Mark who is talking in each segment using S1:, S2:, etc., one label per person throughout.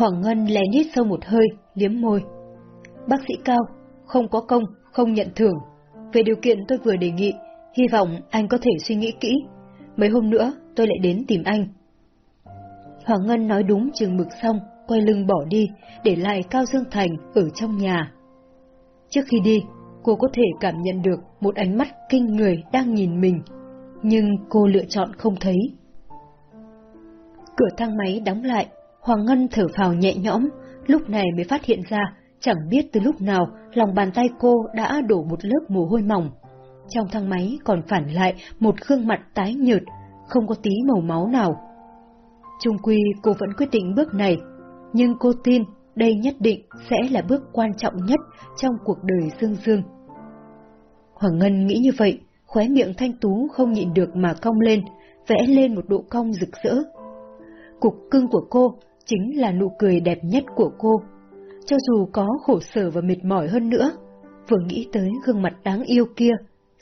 S1: Hoàng Ngân lè nhít sâu một hơi, liếm môi. Bác sĩ Cao, không có công, không nhận thưởng. Về điều kiện tôi vừa đề nghị, hy vọng anh có thể suy nghĩ kỹ. Mấy hôm nữa tôi lại đến tìm anh. Hoàng Ngân nói đúng chừng mực xong, quay lưng bỏ đi, để lại Cao Dương Thành ở trong nhà. Trước khi đi, cô có thể cảm nhận được một ánh mắt kinh người đang nhìn mình, nhưng cô lựa chọn không thấy. Cửa thang máy đóng lại, Hoàng Ngân thở phào nhẹ nhõm, lúc này mới phát hiện ra, chẳng biết từ lúc nào lòng bàn tay cô đã đổ một lớp mồ hôi mỏng. Trong thang máy còn phản lại một gương mặt tái nhợt, không có tí màu máu nào. Trung quy cô vẫn quyết định bước này, nhưng cô tin đây nhất định sẽ là bước quan trọng nhất trong cuộc đời Dương Dương. Hoàng Ngân nghĩ như vậy, khóe miệng thanh tú không nhịn được mà cong lên, vẽ lên một độ cong rực rỡ. Cục cưng của cô chính là nụ cười đẹp nhất của cô. Cho dù có khổ sở và mệt mỏi hơn nữa, vừa nghĩ tới gương mặt đáng yêu kia,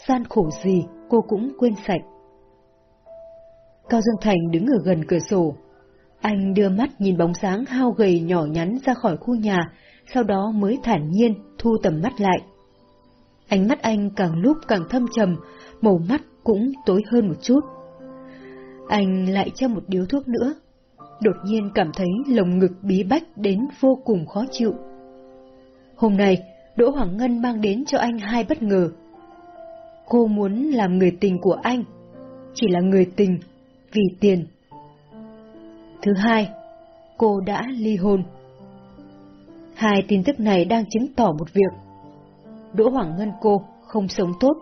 S1: gian khổ gì cô cũng quên sạch. Cao Dương Thành đứng ở gần cửa sổ. Anh đưa mắt nhìn bóng dáng hao gầy nhỏ nhắn ra khỏi khu nhà, sau đó mới thản nhiên thu tầm mắt lại. Ánh mắt anh càng lúc càng thâm trầm, màu mắt cũng tối hơn một chút. Anh lại cho một điếu thuốc nữa, đột nhiên cảm thấy lồng ngực bí bách đến vô cùng khó chịu. Hôm nay, Đỗ Hoàng Ngân mang đến cho anh hai bất ngờ. Cô muốn làm người tình của anh, chỉ là người tình vì tiền. Thứ hai, cô đã ly hôn. Hai tin tức này đang chứng tỏ một việc. Đỗ Hoàng Ngân cô không sống tốt,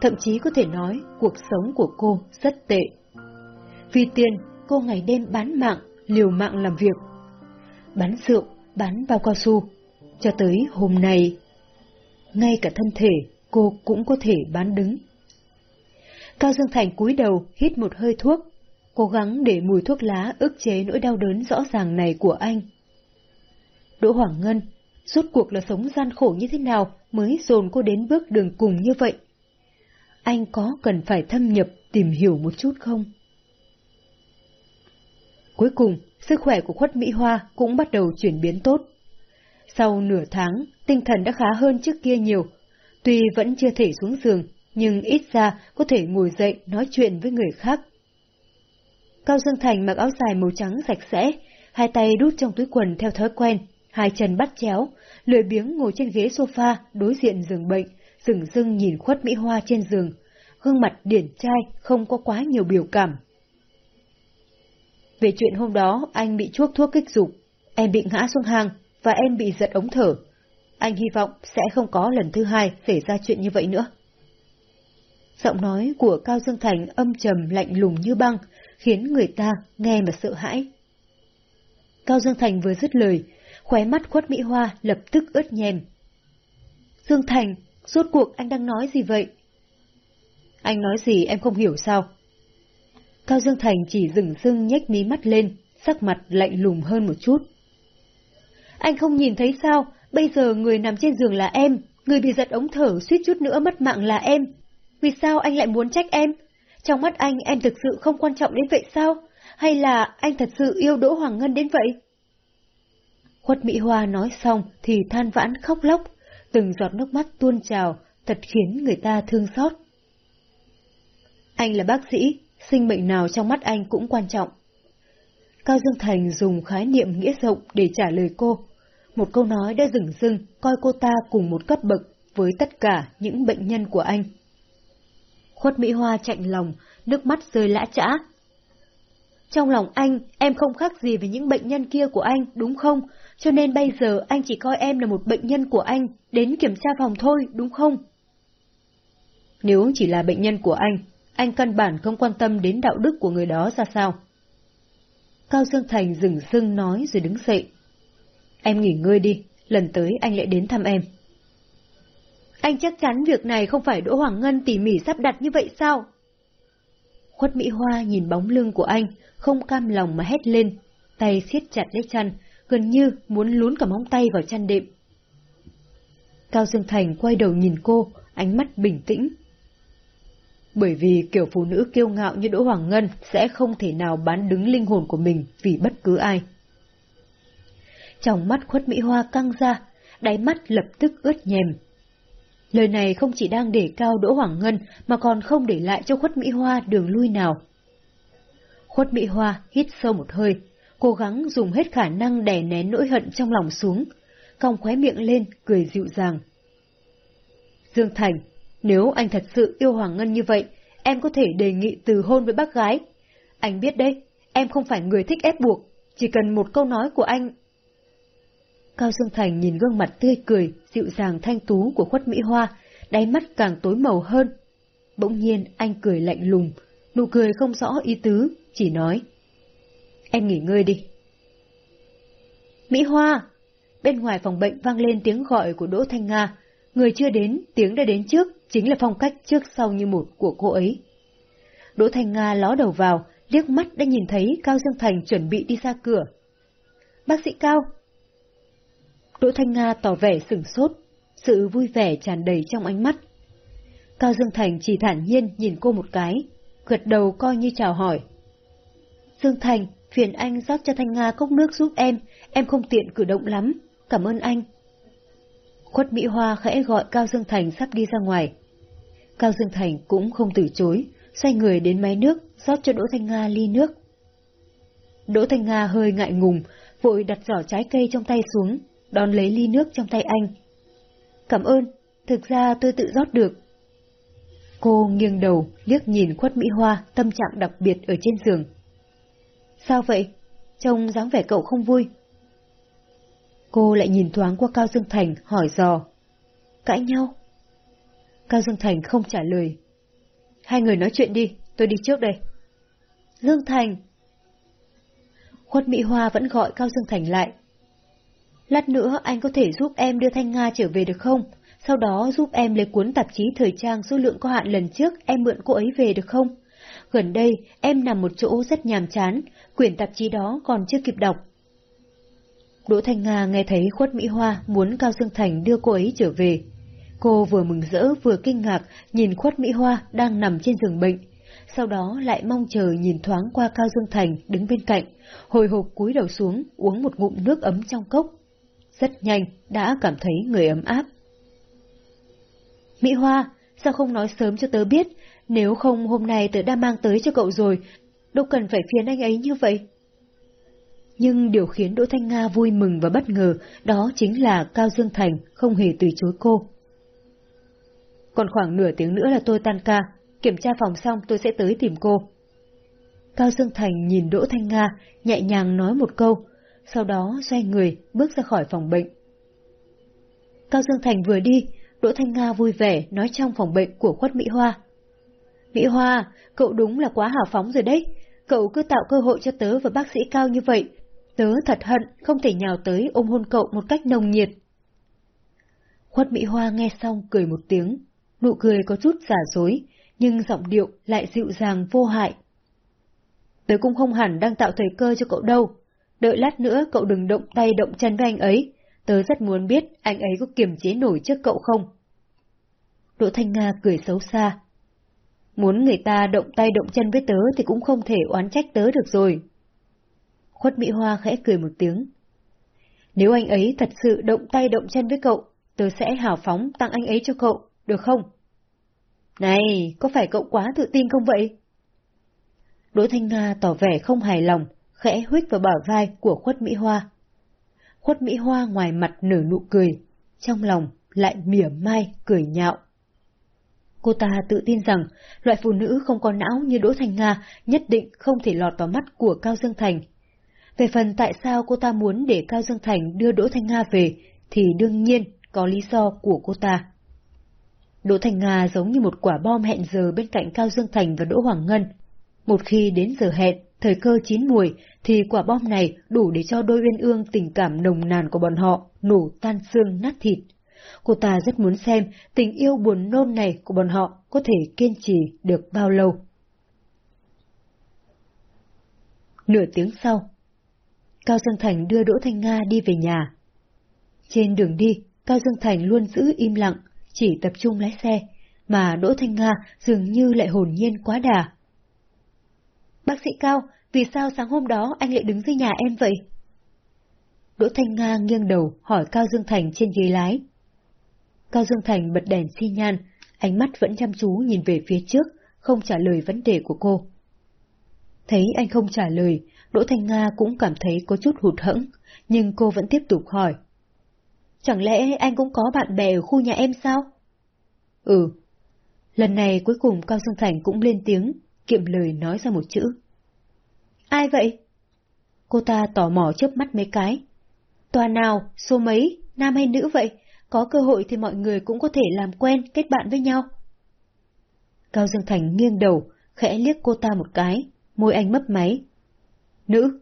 S1: thậm chí có thể nói cuộc sống của cô rất tệ. Vì tiền, cô ngày đêm bán mạng, liều mạng làm việc. Bán rượu, bán bao cao su, cho tới hôm nay. Ngay cả thân thể, cô cũng có thể bán đứng. Cao Dương Thành cúi đầu, hít một hơi thuốc, cố gắng để mùi thuốc lá ức chế nỗi đau đớn rõ ràng này của anh. Đỗ Hoàng Ngân, rốt cuộc là sống gian khổ như thế nào mới dồn cô đến bước đường cùng như vậy? Anh có cần phải thâm nhập tìm hiểu một chút không? Cuối cùng, sức khỏe của khuất Mỹ Hoa cũng bắt đầu chuyển biến tốt. Sau nửa tháng, tinh thần đã khá hơn trước kia nhiều. Tuy vẫn chưa thể xuống giường, nhưng ít ra có thể ngồi dậy nói chuyện với người khác. Cao Dương Thành mặc áo dài màu trắng sạch sẽ, hai tay đút trong túi quần theo thói quen, hai chân bắt chéo, lười biếng ngồi trên ghế sofa đối diện giường bệnh, rừng dưng nhìn khuất Mỹ Hoa trên giường, gương mặt điển trai không có quá nhiều biểu cảm. Về chuyện hôm đó anh bị chuốc thuốc kích dục, em bị ngã xuống hang và em bị giật ống thở. Anh hy vọng sẽ không có lần thứ hai xảy ra chuyện như vậy nữa. Giọng nói của Cao Dương Thành âm trầm lạnh lùng như băng, khiến người ta nghe mà sợ hãi. Cao Dương Thành vừa dứt lời, khóe mắt khuất Mỹ Hoa lập tức ướt nhèm. Dương Thành, rốt cuộc anh đang nói gì vậy? Anh nói gì em không hiểu sao? Cao Dương Thành chỉ dừng dưng nhếch mí mắt lên, sắc mặt lạnh lùng hơn một chút. Anh không nhìn thấy sao, bây giờ người nằm trên giường là em, người bị giật ống thở suýt chút nữa mất mạng là em. Vì sao anh lại muốn trách em? Trong mắt anh em thực sự không quan trọng đến vậy sao? Hay là anh thật sự yêu Đỗ Hoàng Ngân đến vậy? Khuất Mỹ Hoa nói xong thì than vãn khóc lóc, từng giọt nước mắt tuôn trào, thật khiến người ta thương xót. Anh là bác sĩ, sinh mệnh nào trong mắt anh cũng quan trọng. Cao Dương Thành dùng khái niệm nghĩa rộng để trả lời cô. Một câu nói đã dừng dưng coi cô ta cùng một cấp bậc với tất cả những bệnh nhân của anh. Khuất Mỹ Hoa chạnh lòng, nước mắt rơi lã trã. Trong lòng anh, em không khác gì với những bệnh nhân kia của anh, đúng không? Cho nên bây giờ anh chỉ coi em là một bệnh nhân của anh, đến kiểm tra phòng thôi, đúng không? Nếu chỉ là bệnh nhân của anh, anh căn bản không quan tâm đến đạo đức của người đó ra sao. Cao Dương Thành dừng sưng nói rồi đứng dậy. Em nghỉ ngơi đi, lần tới anh lại đến thăm em. Anh chắc chắn việc này không phải Đỗ Hoàng Ngân tỉ mỉ sắp đặt như vậy sao? Khuất Mỹ Hoa nhìn bóng lưng của anh, không cam lòng mà hét lên, tay siết chặt lấy chăn, gần như muốn lún cả móng tay vào chăn đệm. Cao Dương Thành quay đầu nhìn cô, ánh mắt bình tĩnh. Bởi vì kiểu phụ nữ kiêu ngạo như Đỗ Hoàng Ngân sẽ không thể nào bán đứng linh hồn của mình vì bất cứ ai. trong mắt khuất Mỹ Hoa căng ra, đáy mắt lập tức ướt nhèm. Lời này không chỉ đang để cao Đỗ Hoàng Ngân mà còn không để lại cho khuất Mỹ Hoa đường lui nào. Khuất Mỹ Hoa hít sâu một hơi, cố gắng dùng hết khả năng đè nén nỗi hận trong lòng xuống, cong khóe miệng lên, cười dịu dàng. Dương Thành, nếu anh thật sự yêu Hoàng Ngân như vậy, em có thể đề nghị từ hôn với bác gái. Anh biết đấy, em không phải người thích ép buộc, chỉ cần một câu nói của anh. Cao Dương Thành nhìn gương mặt tươi cười, dịu dàng thanh tú của khuất Mỹ Hoa, đáy mắt càng tối màu hơn. Bỗng nhiên anh cười lạnh lùng, nụ cười không rõ ý tứ, chỉ nói. Em nghỉ ngơi đi. Mỹ Hoa! Bên ngoài phòng bệnh vang lên tiếng gọi của Đỗ Thanh Nga. Người chưa đến, tiếng đã đến trước, chính là phong cách trước sau như một của cô ấy. Đỗ Thanh Nga ló đầu vào, liếc mắt đã nhìn thấy Cao Dương Thành chuẩn bị đi ra cửa. Bác sĩ Cao! Đỗ Thanh Nga tỏ vẻ sửng sốt, sự vui vẻ tràn đầy trong ánh mắt. Cao Dương Thành chỉ thản nhiên nhìn cô một cái, gật đầu coi như chào hỏi. Dương Thành, phiền anh rót cho Thanh Nga cốc nước giúp em, em không tiện cử động lắm, cảm ơn anh. Khuất Mỹ Hoa khẽ gọi Cao Dương Thành sắp đi ra ngoài. Cao Dương Thành cũng không từ chối, xoay người đến máy nước, rót cho Đỗ Thanh Nga ly nước. Đỗ Thanh Nga hơi ngại ngùng, vội đặt giỏ trái cây trong tay xuống, đón lấy ly nước trong tay anh. Cảm ơn, thực ra tôi tự rót được. Cô nghiêng đầu, liếc nhìn khuất Mỹ Hoa, tâm trạng đặc biệt ở trên giường. Sao vậy? Trông dáng vẻ cậu không vui. Cô lại nhìn thoáng qua Cao Dương Thành, hỏi dò. Cãi nhau? Cao Dương Thành không trả lời. Hai người nói chuyện đi, tôi đi trước đây. Dương Thành! Khuất Mỹ Hoa vẫn gọi Cao Dương Thành lại. Lát nữa anh có thể giúp em đưa Thanh Nga trở về được không? Sau đó giúp em lấy cuốn tạp chí thời trang số lượng có hạn lần trước em mượn cô ấy về được không? Gần đây, em nằm một chỗ rất nhàm chán, quyển tạp chí đó còn chưa kịp đọc. Đỗ Thanh Nga nghe thấy Khuất Mỹ Hoa muốn Cao Dương Thành đưa cô ấy trở về. Cô vừa mừng rỡ vừa kinh ngạc nhìn Khuất Mỹ Hoa đang nằm trên giường bệnh, sau đó lại mong chờ nhìn thoáng qua Cao Dương Thành đứng bên cạnh, hồi hộp cúi đầu xuống uống một ngụm nước ấm trong cốc. Rất nhanh đã cảm thấy người ấm áp. Mỹ Hoa, sao không nói sớm cho tớ biết, nếu không hôm nay tớ đã mang tới cho cậu rồi, đâu cần phải phiền anh ấy như vậy. Nhưng điều khiến Đỗ Thanh Nga vui mừng và bất ngờ đó chính là Cao Dương Thành không hề từ chối cô. Còn khoảng nửa tiếng nữa là tôi tan ca, kiểm tra phòng xong tôi sẽ tới tìm cô. Cao Dương Thành nhìn Đỗ Thanh Nga, nhẹ nhàng nói một câu, sau đó xoay người, bước ra khỏi phòng bệnh. Cao Dương Thành vừa đi, Đỗ Thanh Nga vui vẻ nói trong phòng bệnh của khuất Mỹ Hoa. Mỹ Hoa, cậu đúng là quá hào phóng rồi đấy. Cậu cứ tạo cơ hội cho tớ và bác sĩ Cao như vậy. Tớ thật hận không thể nhào tới ôm hôn cậu một cách nồng nhiệt. Khuất Mỹ Hoa nghe xong cười một tiếng, nụ cười có chút giả dối, nhưng giọng điệu lại dịu dàng vô hại. Tớ cũng không hẳn đang tạo thời cơ cho cậu đâu. Đợi lát nữa cậu đừng động tay động chân với anh ấy. Tớ rất muốn biết anh ấy có kiềm chế nổi trước cậu không. Đỗ Thanh Nga cười xấu xa. Muốn người ta động tay động chân với tớ thì cũng không thể oán trách tớ được rồi. Khuất Mỹ Hoa khẽ cười một tiếng. Nếu anh ấy thật sự động tay động chân với cậu, tớ sẽ hào phóng tặng anh ấy cho cậu, được không? Này, có phải cậu quá tự tin không vậy? Đỗ Thanh Nga tỏ vẻ không hài lòng, khẽ huyết vào bả vai của Khuất Mỹ Hoa. Khuất Mỹ Hoa ngoài mặt nở nụ cười, trong lòng lại mỉa mai cười nhạo. Cô ta tự tin rằng loại phụ nữ không có não như Đỗ Thanh Nga nhất định không thể lọt vào mắt của Cao Dương Thành. Về phần tại sao cô ta muốn để Cao Dương Thành đưa Đỗ Thanh Nga về thì đương nhiên có lý do của cô ta. Đỗ Thanh Nga giống như một quả bom hẹn giờ bên cạnh Cao Dương Thành và Đỗ Hoàng Ngân. Một khi đến giờ hẹn, thời cơ chín mùi, thì quả bom này đủ để cho đôi uyên ương tình cảm nồng nàn của bọn họ nổ tan xương nát thịt. Cô ta rất muốn xem tình yêu buồn nôn này của bọn họ có thể kiên trì được bao lâu. Nửa tiếng sau, Cao Dương Thành đưa Đỗ Thanh Nga đi về nhà. Trên đường đi, Cao Dương Thành luôn giữ im lặng, chỉ tập trung lái xe, mà Đỗ Thanh Nga dường như lại hồn nhiên quá đà. Bác sĩ Cao, vì sao sáng hôm đó anh lại đứng dưới nhà em vậy? Đỗ Thanh Nga nghiêng đầu hỏi Cao Dương Thành trên ghế lái. Cao Dương Thành bật đèn xi nhan, ánh mắt vẫn chăm chú nhìn về phía trước, không trả lời vấn đề của cô. Thấy anh không trả lời, Đỗ Thanh Nga cũng cảm thấy có chút hụt hẫng, nhưng cô vẫn tiếp tục hỏi. Chẳng lẽ anh cũng có bạn bè ở khu nhà em sao? Ừ. Lần này cuối cùng Cao Dương Thành cũng lên tiếng, kiệm lời nói ra một chữ. Ai vậy? Cô ta tò mò chớp mắt mấy cái. Tòa nào, số mấy, nam hay nữ vậy? Có cơ hội thì mọi người cũng có thể làm quen, kết bạn với nhau. Cao Dương Thành nghiêng đầu, khẽ liếc cô ta một cái, môi anh mấp máy. Nữ.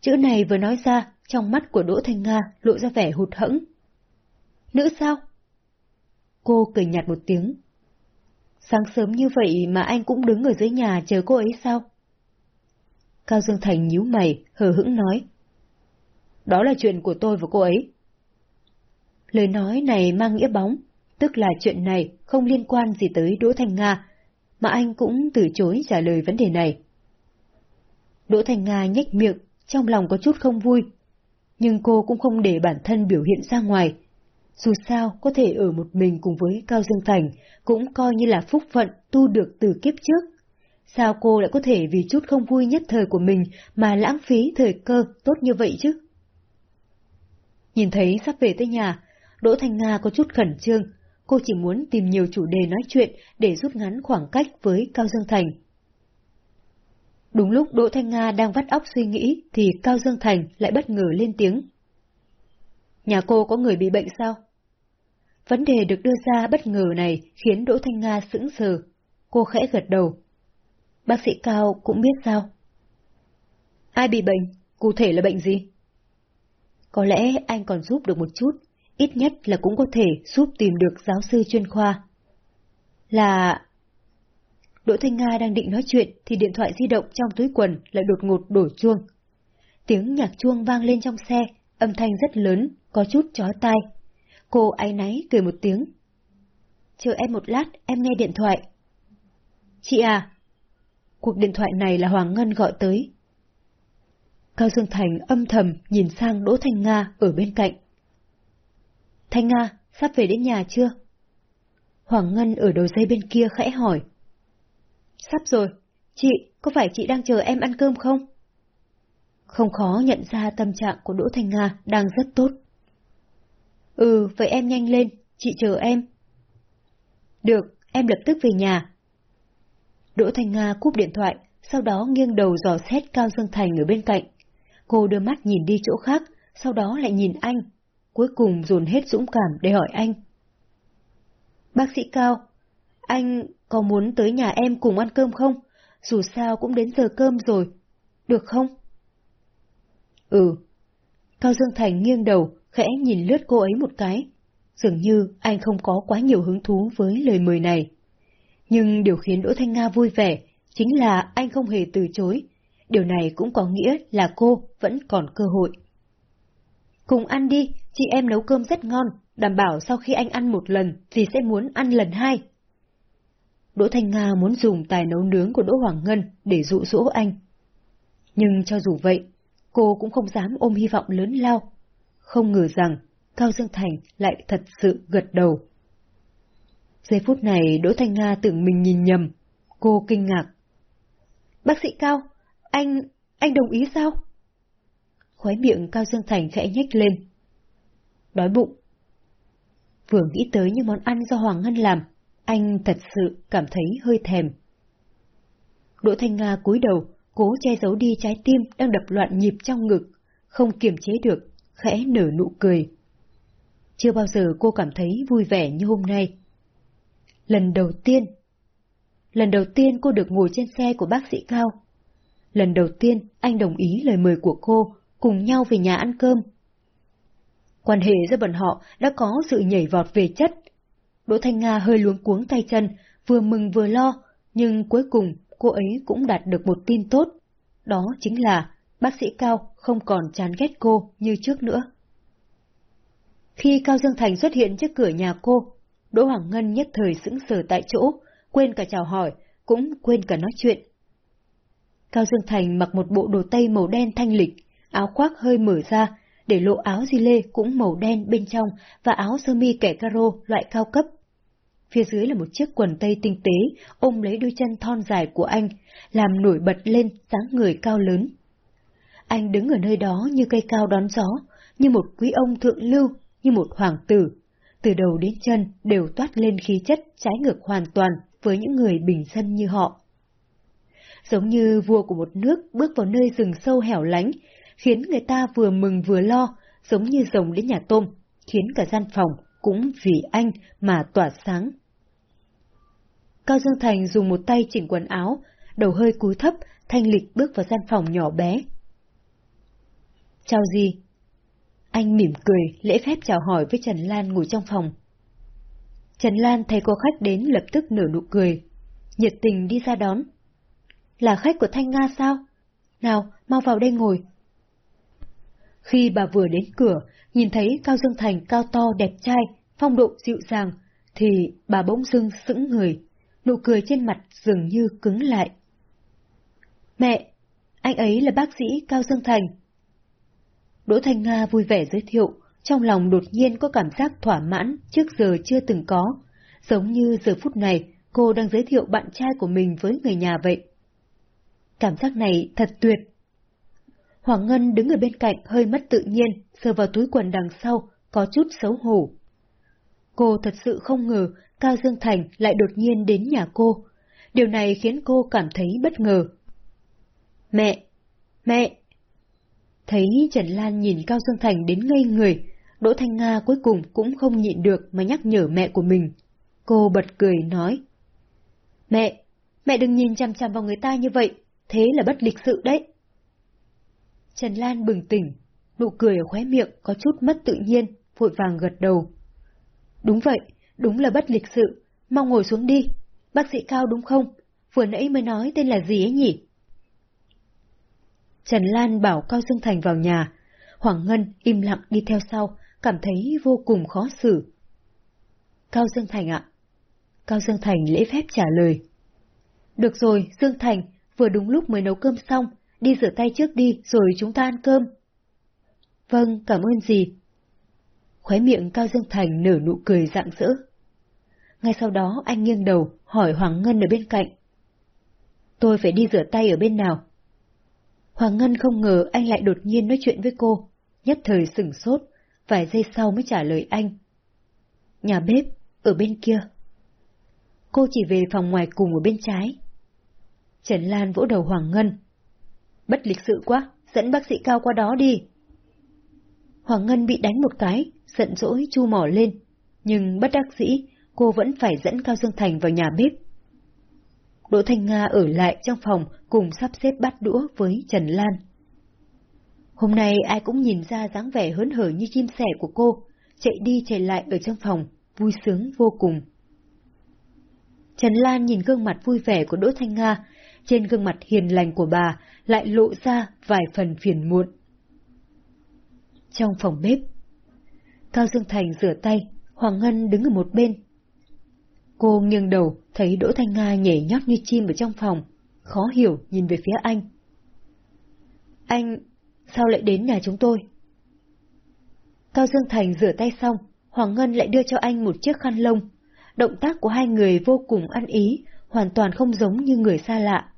S1: Chữ này vừa nói ra, trong mắt của Đỗ Thanh Nga lộ ra vẻ hụt hẫng. Nữ sao? Cô cười nhạt một tiếng. Sáng sớm như vậy mà anh cũng đứng ở dưới nhà chờ cô ấy sao? Cao Dương Thành nhíu mày, hờ hững nói. Đó là chuyện của tôi và cô ấy. Lời nói này mang nghĩa bóng, tức là chuyện này không liên quan gì tới Đỗ Thanh Nga, mà anh cũng từ chối trả lời vấn đề này. Đỗ Thành Nga nhếch miệng, trong lòng có chút không vui. Nhưng cô cũng không để bản thân biểu hiện ra ngoài. Dù sao, có thể ở một mình cùng với Cao Dương Thành, cũng coi như là phúc phận tu được từ kiếp trước. Sao cô lại có thể vì chút không vui nhất thời của mình mà lãng phí thời cơ tốt như vậy chứ? Nhìn thấy sắp về tới nhà, Đỗ Thành Nga có chút khẩn trương, cô chỉ muốn tìm nhiều chủ đề nói chuyện để rút ngắn khoảng cách với Cao Dương Thành. Đúng lúc Đỗ Thanh Nga đang vắt óc suy nghĩ thì Cao Dương Thành lại bất ngờ lên tiếng. Nhà cô có người bị bệnh sao? Vấn đề được đưa ra bất ngờ này khiến Đỗ Thanh Nga sững sờ. Cô khẽ gật đầu. Bác sĩ Cao cũng biết sao? Ai bị bệnh? Cụ thể là bệnh gì? Có lẽ anh còn giúp được một chút, ít nhất là cũng có thể giúp tìm được giáo sư chuyên khoa. Là... Đỗ Thanh Nga đang định nói chuyện thì điện thoại di động trong túi quần lại đột ngột đổ chuông. Tiếng nhạc chuông vang lên trong xe, âm thanh rất lớn, có chút chói tai. Cô áy náy cười một tiếng. Chờ em một lát, em nghe điện thoại. Chị à! Cuộc điện thoại này là Hoàng Ngân gọi tới. Cao Dương Thành âm thầm nhìn sang Đỗ Thanh Nga ở bên cạnh. Thanh Nga, sắp về đến nhà chưa? Hoàng Ngân ở đầu dây bên kia khẽ hỏi. Sắp rồi, chị, có phải chị đang chờ em ăn cơm không? Không khó nhận ra tâm trạng của Đỗ Thanh Nga đang rất tốt. Ừ, vậy em nhanh lên, chị chờ em. Được, em lập tức về nhà. Đỗ Thanh Nga cúp điện thoại, sau đó nghiêng đầu dò xét Cao Dương Thành ở bên cạnh. Cô đưa mắt nhìn đi chỗ khác, sau đó lại nhìn anh, cuối cùng dồn hết dũng cảm để hỏi anh. Bác sĩ Cao, anh có muốn tới nhà em cùng ăn cơm không? Dù sao cũng đến giờ cơm rồi. Được không? Ừ. Cao Dương Thành nghiêng đầu, khẽ nhìn lướt cô ấy một cái. Dường như anh không có quá nhiều hứng thú với lời mời này. Nhưng điều khiến Đỗ Thanh Nga vui vẻ chính là anh không hề từ chối. Điều này cũng có nghĩa là cô vẫn còn cơ hội. Cùng ăn đi, chị em nấu cơm rất ngon, đảm bảo sau khi anh ăn một lần thì sẽ muốn ăn lần hai. Đỗ Thanh Nga muốn dùng tài nấu nướng của Đỗ Hoàng Ngân để dụ dỗ anh. Nhưng cho dù vậy, cô cũng không dám ôm hy vọng lớn lao. Không ngờ rằng Cao Dương Thành lại thật sự gật đầu. Giây phút này Đỗ Thanh Nga tưởng mình nhìn nhầm. Cô kinh ngạc. Bác sĩ Cao, anh... anh đồng ý sao? Khói miệng Cao Dương Thành khẽ nhếch lên. Đói bụng. Vừa nghĩ tới những món ăn do Hoàng Ngân làm, anh thật sự cảm thấy hơi thèm. Đỗ Thanh Nga cúi đầu, cố che giấu đi trái tim đang đập loạn nhịp trong ngực, không kiềm chế được, khẽ nở nụ cười. Chưa bao giờ cô cảm thấy vui vẻ như hôm nay. Lần đầu tiên, lần đầu tiên cô được ngồi trên xe của bác sĩ Cao. Lần đầu tiên anh đồng ý lời mời của cô, cùng nhau về nhà ăn cơm. Quan hệ giữa bọn họ đã có sự nhảy vọt về chất, Đỗ Thanh Nga hơi luống cuống tay chân, vừa mừng vừa lo, nhưng cuối cùng cô ấy cũng đạt được một tin tốt. Đó chính là bác sĩ Cao không còn chán ghét cô như trước nữa. Khi Cao Dương Thành xuất hiện trước cửa nhà cô, Đỗ Hoàng Ngân nhất thời sững sờ tại chỗ, quên cả chào hỏi, cũng quên cả nói chuyện. Cao Dương Thành mặc một bộ đồ tây màu đen thanh lịch, áo khoác hơi mở ra, để lộ áo di lê cũng màu đen bên trong và áo sơ mi kẻ caro loại cao cấp. Phía dưới là một chiếc quần tây tinh tế, ôm lấy đôi chân thon dài của anh, làm nổi bật lên dáng người cao lớn. Anh đứng ở nơi đó như cây cao đón gió, như một quý ông thượng lưu, như một hoàng tử. Từ đầu đến chân đều toát lên khí chất trái ngược hoàn toàn với những người bình dân như họ. Giống như vua của một nước bước vào nơi rừng sâu hẻo lánh, khiến người ta vừa mừng vừa lo, giống như rồng đến nhà tôm, khiến cả gian phòng cũng vì anh mà tỏa sáng. Cao Dương Thành dùng một tay chỉnh quần áo, đầu hơi cúi thấp, thanh lịch bước vào gian phòng nhỏ bé. Chào gì? Anh mỉm cười, lễ phép chào hỏi với Trần Lan ngồi trong phòng. Trần Lan thấy cô khách đến lập tức nở nụ cười, nhiệt tình đi ra đón. Là khách của Thanh Nga sao? Nào, mau vào đây ngồi. Khi bà vừa đến cửa, nhìn thấy Cao Dương Thành cao to đẹp trai, phong độ dịu dàng, thì bà bỗng dưng sững người, nụ cười trên mặt dường như cứng lại. Mẹ, anh ấy là bác sĩ Cao Dương Thành. Đỗ Thanh Nga vui vẻ giới thiệu, trong lòng đột nhiên có cảm giác thỏa mãn trước giờ chưa từng có, giống như giờ phút này cô đang giới thiệu bạn trai của mình với người nhà vậy. Cảm giác này thật tuyệt. Hoàng Ngân đứng ở bên cạnh hơi mất tự nhiên, sờ vào túi quần đằng sau, có chút xấu hổ. Cô thật sự không ngờ Cao Dương Thành lại đột nhiên đến nhà cô. Điều này khiến cô cảm thấy bất ngờ. Mẹ! Mẹ! Thấy Trần Lan nhìn Cao Dương Thành đến ngây người, Đỗ Thanh Nga cuối cùng cũng không nhịn được mà nhắc nhở mẹ của mình. Cô bật cười nói. Mẹ! Mẹ đừng nhìn chằm chằm vào người ta như vậy, thế là bất lịch sự đấy. Trần Lan bừng tỉnh, nụ cười ở khóe miệng có chút mất tự nhiên, vội vàng gật đầu. Đúng vậy, đúng là bất lịch sự, mau ngồi xuống đi. Bác sĩ Cao đúng không? Vừa nãy mới nói tên là gì ấy nhỉ? Trần Lan bảo Cao Dương Thành vào nhà. Hoàng Ngân im lặng đi theo sau, cảm thấy vô cùng khó xử. Cao Dương Thành ạ. Cao Dương Thành lễ phép trả lời. Được rồi, Dương Thành, vừa đúng lúc mới nấu cơm xong, đi rửa tay trước đi rồi chúng ta ăn cơm. Vâng, cảm ơn gì. Khóe miệng Cao Dương Thành nở nụ cười rạng rỡ. Ngay sau đó anh nghiêng đầu hỏi Hoàng Ngân ở bên cạnh. Tôi phải đi rửa tay ở bên nào? Hoàng Ngân không ngờ anh lại đột nhiên nói chuyện với cô, nhất thời sửng sốt, vài giây sau mới trả lời anh. Nhà bếp, ở bên kia. Cô chỉ về phòng ngoài cùng ở bên trái. Trần Lan vỗ đầu Hoàng Ngân. Bất lịch sự quá, dẫn bác sĩ cao qua đó đi. Hoàng Ngân bị đánh một cái, giận dỗi chu mỏ lên, nhưng bất đắc dĩ, cô vẫn phải dẫn Cao Dương Thành vào nhà bếp. Đỗ Thanh Nga ở lại trong phòng cùng sắp xếp bát đũa với Trần Lan. Hôm nay ai cũng nhìn ra dáng vẻ hớn hở như chim sẻ của cô, chạy đi chạy lại ở trong phòng, vui sướng vô cùng. Trần Lan nhìn gương mặt vui vẻ của Đỗ Thanh Nga, trên gương mặt hiền lành của bà lại lộ ra vài phần phiền muộn. Trong phòng bếp, Cao Dương Thành rửa tay, Hoàng Ngân đứng ở một bên. Cô nghiêng đầu, thấy Đỗ Thanh Nga nhảy nhót như chim ở trong phòng, khó hiểu nhìn về phía anh. Anh, sao lại đến nhà chúng tôi? Cao Dương Thành rửa tay xong, Hoàng Ngân lại đưa cho anh một chiếc khăn lông. Động tác của hai người vô cùng ăn ý, hoàn toàn không giống như người xa lạ.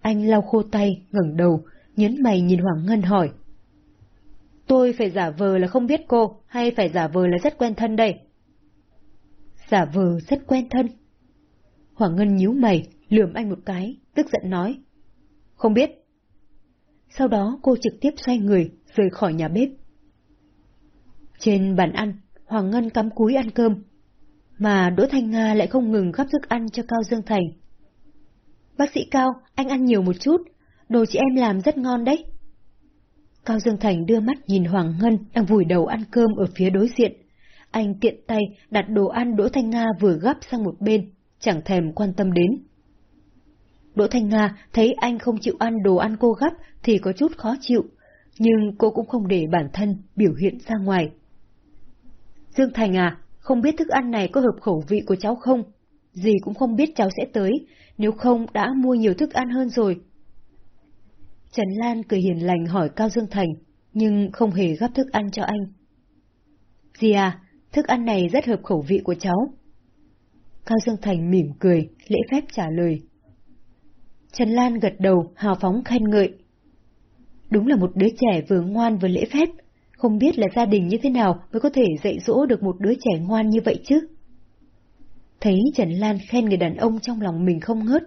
S1: Anh lau khô tay, ngẩng đầu, nhấn mày nhìn Hoàng Ngân hỏi. Tôi phải giả vờ là không biết cô, hay phải giả vờ là rất quen thân đây? Giả vờ rất quen thân. Hoàng Ngân nhíu mày, lườm anh một cái, tức giận nói. Không biết. Sau đó cô trực tiếp xoay người, rời khỏi nhà bếp. Trên bàn ăn, Hoàng Ngân cắm cúi ăn cơm, mà Đỗ Thanh Nga lại không ngừng gắp thức ăn cho Cao Dương Thành. Bác sĩ Cao, anh ăn nhiều một chút, đồ chị em làm rất ngon đấy. Cao Dương Thành đưa mắt nhìn Hoàng Ngân đang vùi đầu ăn cơm ở phía đối diện. Anh tiện tay đặt đồ ăn Đỗ Thanh Nga vừa gấp sang một bên, chẳng thèm quan tâm đến. Đỗ Thanh Nga thấy anh không chịu ăn đồ ăn cô gấp thì có chút khó chịu, nhưng cô cũng không để bản thân biểu hiện ra ngoài. Dương Thành à, không biết thức ăn này có hợp khẩu vị của cháu không? Dì cũng không biết cháu sẽ tới, nếu không đã mua nhiều thức ăn hơn rồi. Trần Lan cười hiền lành hỏi Cao Dương Thành, nhưng không hề gấp thức ăn cho anh. Dì à, thức ăn này rất hợp khẩu vị của cháu. Cao Dương Thành mỉm cười, lễ phép trả lời. Trần Lan gật đầu, hào phóng khen ngợi. Đúng là một đứa trẻ vừa ngoan vừa lễ phép, không biết là gia đình như thế nào mới có thể dạy dỗ được một đứa trẻ ngoan như vậy chứ. Thấy Trần Lan khen người đàn ông trong lòng mình không ngớt,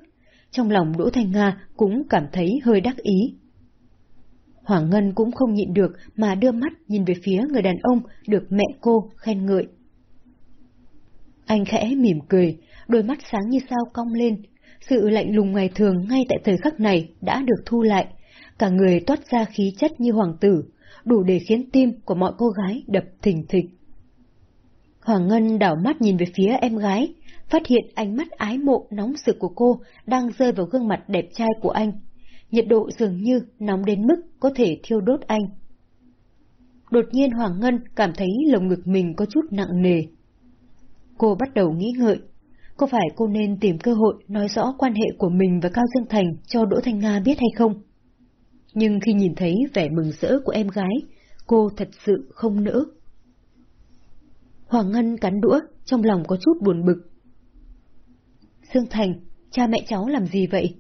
S1: trong lòng Đỗ Thanh Nga cũng cảm thấy hơi đắc ý. Hoàng Ngân cũng không nhịn được mà đưa mắt nhìn về phía người đàn ông được mẹ cô khen ngợi. Anh khẽ mỉm cười, đôi mắt sáng như sao cong lên, sự lạnh lùng ngày thường ngay tại thời khắc này đã được thu lại, cả người toát ra khí chất như hoàng tử, đủ để khiến tim của mọi cô gái đập thình thịch. Hoàng Ngân đảo mắt nhìn về phía em gái, phát hiện ánh mắt ái mộ nóng sực của cô đang rơi vào gương mặt đẹp trai của anh. Nhiệt độ dường như nóng đến mức có thể thiêu đốt anh. Đột nhiên Hoàng Ngân cảm thấy lồng ngực mình có chút nặng nề. Cô bắt đầu nghĩ ngợi, có phải cô nên tìm cơ hội nói rõ quan hệ của mình và Cao Dương Thành cho Đỗ Thanh Nga biết hay không? Nhưng khi nhìn thấy vẻ mừng rỡ của em gái, cô thật sự không nỡ. Hoàng Ngân cắn đũa, trong lòng có chút buồn bực. Dương Thành, cha mẹ cháu làm gì vậy?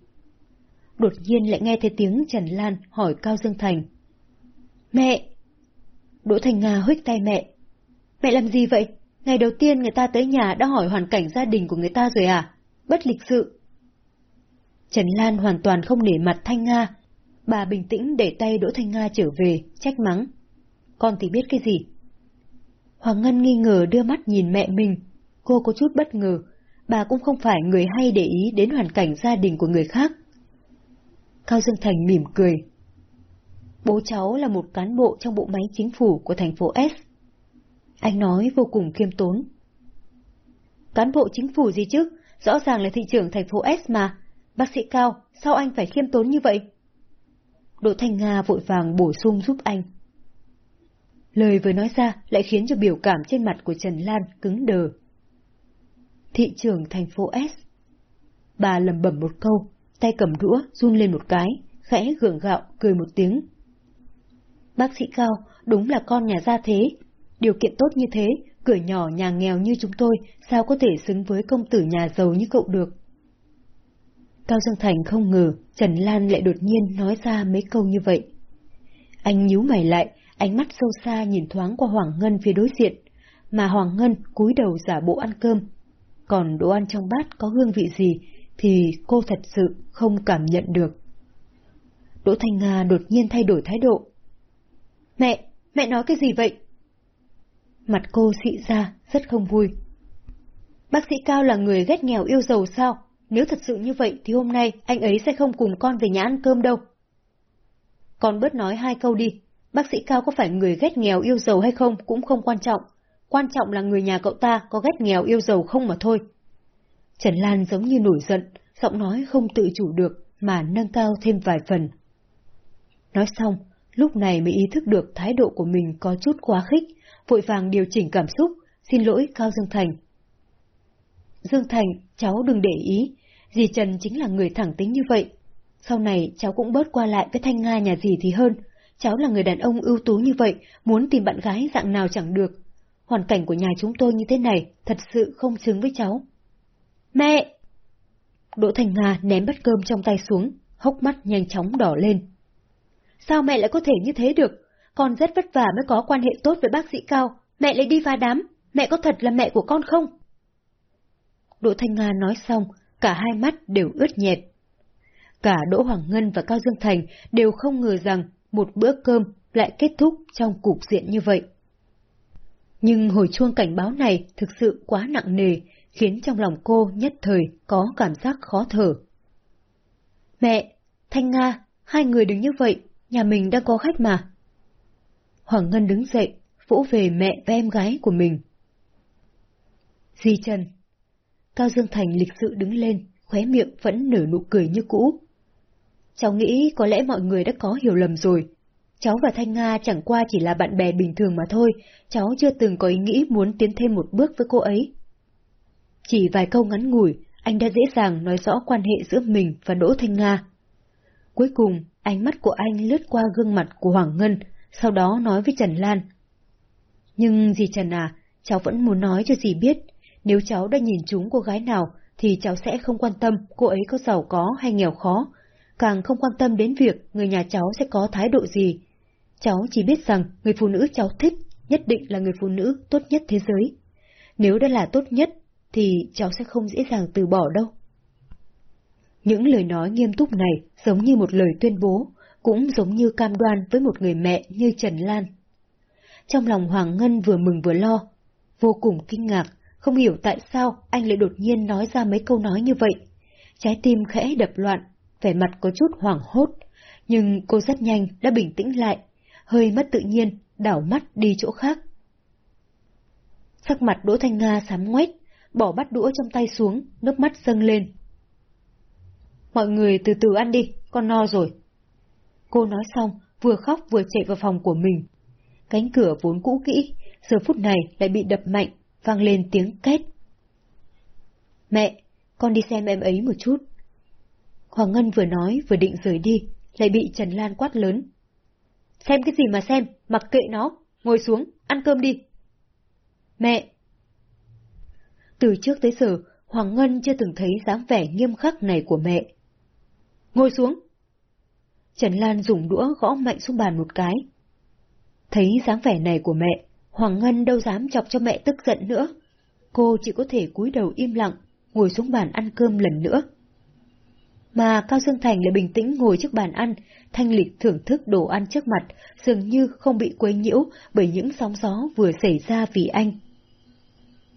S1: Đột nhiên lại nghe thấy tiếng Trần Lan hỏi Cao Dương Thành. Mẹ! Đỗ Thành Nga huých tay mẹ. Mẹ làm gì vậy? Ngày đầu tiên người ta tới nhà đã hỏi hoàn cảnh gia đình của người ta rồi à? Bất lịch sự. Trần Lan hoàn toàn không để mặt Thanh Nga. Bà bình tĩnh để tay Đỗ Thanh Nga trở về, trách mắng. Con thì biết cái gì? Hoàng Ngân nghi ngờ đưa mắt nhìn mẹ mình. Cô có chút bất ngờ. Bà cũng không phải người hay để ý đến hoàn cảnh gia đình của người khác. Cao Dương Thành mỉm cười. Bố cháu là một cán bộ trong bộ máy chính phủ của thành phố S. Anh nói vô cùng khiêm tốn. Cán bộ chính phủ gì chứ? Rõ ràng là thị trưởng thành phố S mà. Bác sĩ Cao, sao anh phải khiêm tốn như vậy? Đỗ Thanh Nga vội vàng bổ sung giúp anh. Lời vừa nói ra lại khiến cho biểu cảm trên mặt của Trần Lan cứng đờ. Thị trưởng thành phố S. Bà lầm bẩm một câu, tay cầm đũa run lên một cái, khẽ gượng gạo cười một tiếng. Bác sĩ Cao, đúng là con nhà gia thế, Điều kiện tốt như thế, cửa nhỏ nhà nghèo như chúng tôi sao có thể xứng với công tử nhà giàu như cậu được. Cao Dương Thành không ngờ Trần Lan lại đột nhiên nói ra mấy câu như vậy. Anh nhíu mày lại, ánh mắt sâu xa nhìn thoáng qua Hoàng Ngân phía đối diện, mà Hoàng Ngân cúi đầu giả bộ ăn cơm. Còn đồ ăn trong bát có hương vị gì thì cô thật sự không cảm nhận được. Đỗ Thanh Nga đột nhiên thay đổi thái độ. Mẹ, mẹ nói cái gì vậy? Mặt cô xị ra, rất không vui. Bác sĩ Cao là người ghét nghèo yêu giàu sao? Nếu thật sự như vậy thì hôm nay anh ấy sẽ không cùng con về nhà ăn cơm đâu. Con bớt nói hai câu đi, bác sĩ Cao có phải người ghét nghèo yêu giàu hay không cũng không quan trọng. Quan trọng là người nhà cậu ta có ghét nghèo yêu giàu không mà thôi. Trần Lan giống như nổi giận, giọng nói không tự chủ được mà nâng cao thêm vài phần. Nói xong, lúc này mới ý thức được thái độ của mình có chút quá khích, vội vàng điều chỉnh cảm xúc, xin lỗi Cao Dương Thành. Dương Thành, cháu đừng để ý, dì Trần chính là người thẳng tính như vậy. Sau này cháu cũng bớt qua lại với Thanh Nga nhà dì thì hơn, cháu là người đàn ông ưu tú như vậy, muốn tìm bạn gái dạng nào chẳng được. Hoàn cảnh của nhà chúng tôi như thế này, thật sự không xứng với cháu. Mẹ! Đỗ Thành Nga ném bát cơm trong tay xuống, hốc mắt nhanh chóng đỏ lên. Sao mẹ lại có thể như thế được? con rất vất vả mới có quan hệ tốt với bác sĩ Cao, mẹ lại đi phá đám, mẹ có thật là mẹ của con không? Đỗ Thanh Nga nói xong, cả hai mắt đều ướt nhẹp. Cả Đỗ Hoàng Ngân và Cao Dương Thành đều không ngờ rằng một bữa cơm lại kết thúc trong cục diện như vậy. Nhưng hồi chuông cảnh báo này thực sự quá nặng nề, khiến trong lòng cô nhất thời có cảm giác khó thở. Mẹ, Thanh Nga, hai người đứng như vậy, nhà mình đang có khách mà. Hoàng Ngân đứng dậy, vỗ về mẹ và em gái của mình. Di Trần Cao Dương Thành lịch sự đứng lên, khóe miệng vẫn nở nụ cười như cũ. Cháu nghĩ có lẽ mọi người đã có hiểu lầm rồi. Cháu và Thanh Nga chẳng qua chỉ là bạn bè bình thường mà thôi, cháu chưa từng có ý nghĩ muốn tiến thêm một bước với cô ấy. Chỉ vài câu ngắn ngủi, anh đã dễ dàng nói rõ quan hệ giữa mình và Đỗ Thanh Nga. Cuối cùng, ánh mắt của anh lướt qua gương mặt của Hoàng Ngân, sau đó nói với Trần Lan. Nhưng dì Trần à, cháu vẫn muốn nói cho dì biết, nếu cháu đã nhìn trúng cô gái nào, thì cháu sẽ không quan tâm cô ấy có giàu có hay nghèo khó, càng không quan tâm đến việc người nhà cháu sẽ có thái độ gì. Cháu chỉ biết rằng người phụ nữ cháu thích nhất định là người phụ nữ tốt nhất thế giới. Nếu đã là tốt nhất, thì cháu sẽ không dễ dàng từ bỏ đâu. Những lời nói nghiêm túc này giống như một lời tuyên bố, cũng giống như cam đoan với một người mẹ như Trần Lan. Trong lòng Hoàng Ngân vừa mừng vừa lo, vô cùng kinh ngạc, không hiểu tại sao anh lại đột nhiên nói ra mấy câu nói như vậy. Trái tim khẽ đập loạn, vẻ mặt có chút hoảng hốt, nhưng cô rất nhanh đã bình tĩnh lại, hơi mất tự nhiên, đảo mắt đi chỗ khác. Sắc mặt Đỗ Thanh Nga sám ngoét, bỏ bát đũa trong tay xuống, nước mắt dâng lên. Mọi người từ từ ăn đi, con no rồi. Cô nói xong, vừa khóc vừa chạy vào phòng của mình. Cánh cửa vốn cũ kỹ, giờ phút này lại bị đập mạnh, vang lên tiếng két. Mẹ, con đi xem em ấy một chút. Hoàng Ngân vừa nói vừa định rời đi, lại bị Trần Lan quát lớn. Xem cái gì mà xem, mặc kệ nó, ngồi xuống, ăn cơm đi. Mẹ! Từ trước tới giờ, Hoàng Ngân chưa từng thấy dáng vẻ nghiêm khắc này của mẹ. Ngồi xuống! Trần Lan dùng đũa gõ mạnh xuống bàn một cái. Thấy dáng vẻ này của mẹ, Hoàng Ngân đâu dám chọc cho mẹ tức giận nữa. Cô chỉ có thể cúi đầu im lặng, ngồi xuống bàn ăn cơm lần nữa. Mà Cao Dương Thành lại bình tĩnh ngồi trước bàn ăn, thanh lịch thưởng thức đồ ăn trước mặt, dường như không bị quấy nhiễu bởi những sóng gió vừa xảy ra vì anh.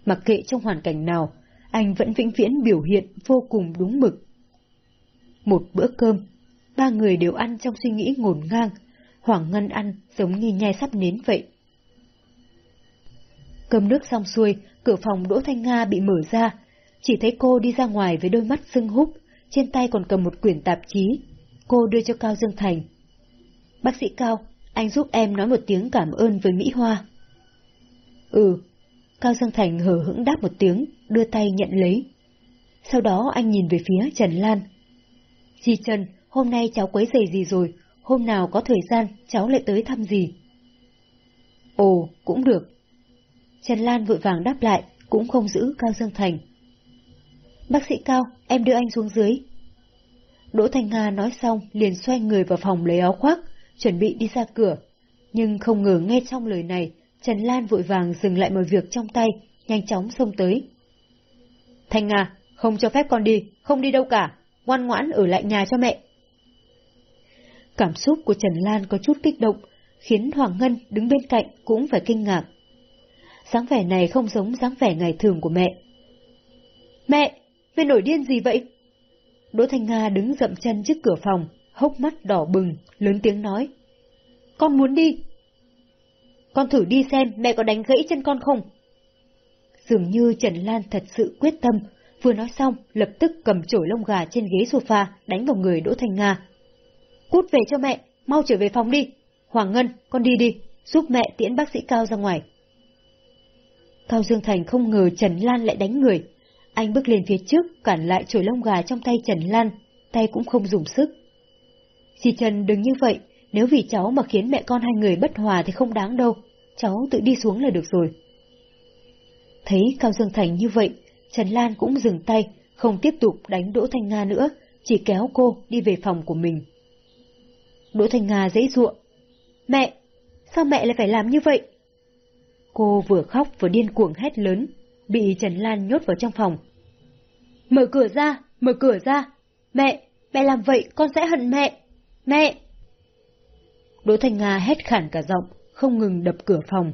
S1: Mặc kệ trong hoàn cảnh nào, anh vẫn vĩnh viễn biểu hiện vô cùng đúng mực. Một bữa cơm, ba người đều ăn trong suy nghĩ ngổn ngang, Hoàng Ngân ăn giống như nhai sắp nến vậy. Cơm nước xong xuôi, cửa phòng Đỗ Thanh Nga bị mở ra, chỉ thấy cô đi ra ngoài với đôi mắt sưng húp, trên tay còn cầm một quyển tạp chí. Cô đưa cho Cao Dương Thành. Bác sĩ Cao, anh giúp em nói một tiếng cảm ơn với Mỹ Hoa. Ừ. Cao Dương Thành hờ hững đáp một tiếng, đưa tay nhận lấy. Sau đó anh nhìn về phía Trần Lan. Dì Trần, hôm nay cháu quấy giày gì rồi, hôm nào có thời gian cháu lại tới thăm gì. Ồ, cũng được. Trần Lan vội vàng đáp lại, cũng không giữ Cao Dương Thành. Bác sĩ Cao, em đưa anh xuống dưới. Đỗ thành Nga nói xong liền xoay người vào phòng lấy áo khoác, chuẩn bị đi ra cửa. Nhưng không ngờ nghe trong lời này, Trần Lan vội vàng dừng lại mọi việc trong tay, nhanh chóng xông tới. Thanh Nga, không cho phép con đi, không đi đâu cả, ngoan ngoãn ở lại nhà cho mẹ. Cảm xúc của Trần Lan có chút kích động, khiến Hoàng Ngân đứng bên cạnh cũng phải kinh ngạc. dáng vẻ này không giống dáng vẻ ngày thường của mẹ. Mẹ, mẹ nổi điên gì vậy? Đỗ Thanh Nga đứng dậm chân trước cửa phòng, hốc mắt đỏ bừng, lớn tiếng nói. Con muốn đi. Con thử đi xem mẹ có đánh gãy chân con không? Dường như Trần Lan thật sự quyết tâm, vừa nói xong lập tức cầm chổi lông gà trên ghế sofa đánh vào người Đỗ Thanh Nga. Cút về cho mẹ, mau trở về phòng đi. Hoàng Ngân, con đi đi, giúp mẹ tiễn bác sĩ Cao ra ngoài. Cao Dương Thành không ngờ Trần Lan lại đánh người, anh bước lên phía trước, cản lại chổi lông gà trong tay Trần Lan, tay cũng không dùng sức. Dì Trần đừng như vậy, nếu vì cháu mà khiến mẹ con hai người bất hòa thì không đáng đâu, cháu tự đi xuống là được rồi. Thấy Cao Dương Thành như vậy, Trần Lan cũng dừng tay, không tiếp tục đánh Đỗ Thanh Nga nữa, chỉ kéo cô đi về phòng của mình. Đỗ Thanh Nga dễ dụa. Mẹ! Sao mẹ lại phải làm như vậy? Cô vừa khóc vừa điên cuồng hét lớn, bị Trần Lan nhốt vào trong phòng. Mở cửa ra, mở cửa ra. Mẹ, mẹ làm vậy con sẽ hận mẹ. Mẹ! Đỗ Thanh Nga hét khản cả giọng, không ngừng đập cửa phòng.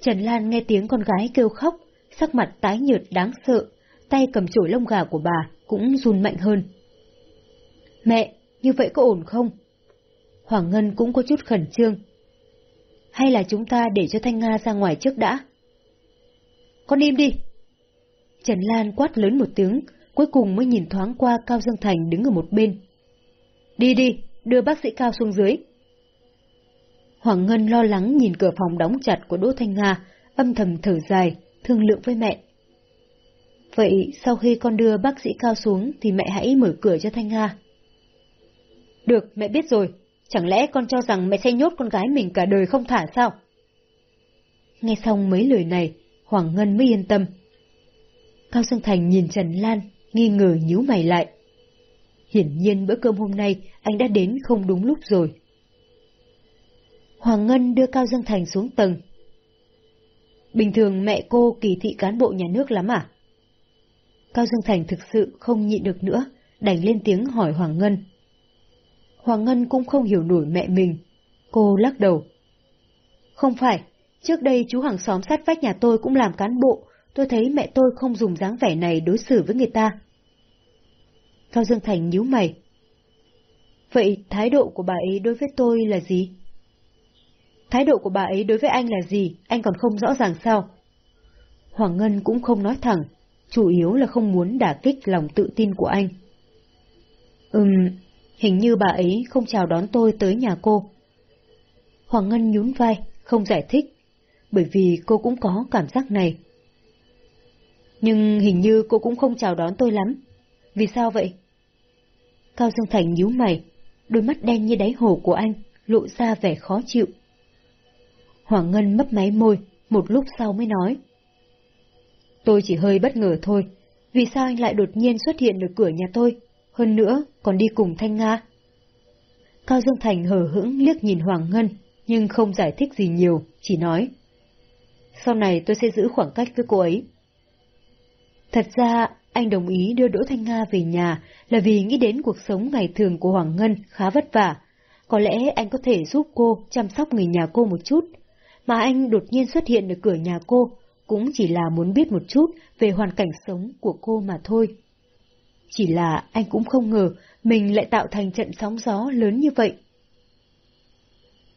S1: Trần Lan nghe tiếng con gái kêu khóc, sắc mặt tái nhợt đáng sợ, tay cầm chổi lông gà của bà cũng run mạnh hơn. Mẹ, như vậy có ổn không? Hoàng Ngân cũng có chút khẩn trương. Hay là chúng ta để cho Thanh Nga ra ngoài trước đã? Con im đi! Trần Lan quát lớn một tiếng, cuối cùng mới nhìn thoáng qua Cao Dương Thành đứng ở một bên. Đi đi, đưa bác sĩ Cao xuống dưới. Hoàng Ngân lo lắng nhìn cửa phòng đóng chặt của Đỗ Thanh Nga, âm thầm thở dài, thương lượng với mẹ. Vậy sau khi con đưa bác sĩ Cao xuống thì mẹ hãy mở cửa cho Thanh Nga. Được, mẹ biết rồi. Chẳng lẽ con cho rằng mẹ sẽ nhốt con gái mình cả đời không thả sao? Nghe xong mấy lời này, Hoàng Ngân mới yên tâm. Cao Dương Thành nhìn Trần Lan, nghi ngờ nhíu mày lại. Hiển nhiên bữa cơm hôm nay anh đã đến không đúng lúc rồi. Hoàng Ngân đưa Cao Dương Thành xuống tầng. Bình thường mẹ cô kỳ thị cán bộ nhà nước lắm à? Cao Dương Thành thực sự không nhịn được nữa, đành lên tiếng hỏi Hoàng Ngân. Hoàng Ngân cũng không hiểu nổi mẹ mình. Cô lắc đầu. Không phải, trước đây chú hàng xóm sát vách nhà tôi cũng làm cán bộ, tôi thấy mẹ tôi không dùng dáng vẻ này đối xử với người ta. Cao Dương Thành nhíu mày. Vậy thái độ của bà ấy đối với tôi là gì? Thái độ của bà ấy đối với anh là gì, anh còn không rõ ràng sao? Hoàng Ngân cũng không nói thẳng, chủ yếu là không muốn đả kích lòng tự tin của anh. Ừm, hình như bà ấy không chào đón tôi tới nhà cô. Hoàng Ngân nhún vai, không giải thích, bởi vì cô cũng có cảm giác này. Nhưng hình như cô cũng không chào đón tôi lắm. Vì sao vậy? Cao Dương Thành nhíu mày, đôi mắt đen như đáy hồ của anh, lộ ra vẻ khó chịu. Hoàng Ngân mấp máy môi, một lúc sau mới nói. Tôi chỉ hơi bất ngờ thôi, vì sao anh lại đột nhiên xuất hiện ở cửa nhà tôi, hơn nữa còn đi cùng Thanh Nga? Cao Dương Thành hờ hững liếc nhìn Hoàng Ngân, nhưng không giải thích gì nhiều, chỉ nói. Sau này tôi sẽ giữ khoảng cách với cô ấy. Thật ra, anh đồng ý đưa Đỗ Thanh Nga về nhà là vì nghĩ đến cuộc sống ngày thường của Hoàng Ngân khá vất vả. Có lẽ anh có thể giúp cô chăm sóc người nhà cô một chút, mà anh đột nhiên xuất hiện ở cửa nhà cô cũng chỉ là muốn biết một chút về hoàn cảnh sống của cô mà thôi. Chỉ là anh cũng không ngờ mình lại tạo thành trận sóng gió lớn như vậy.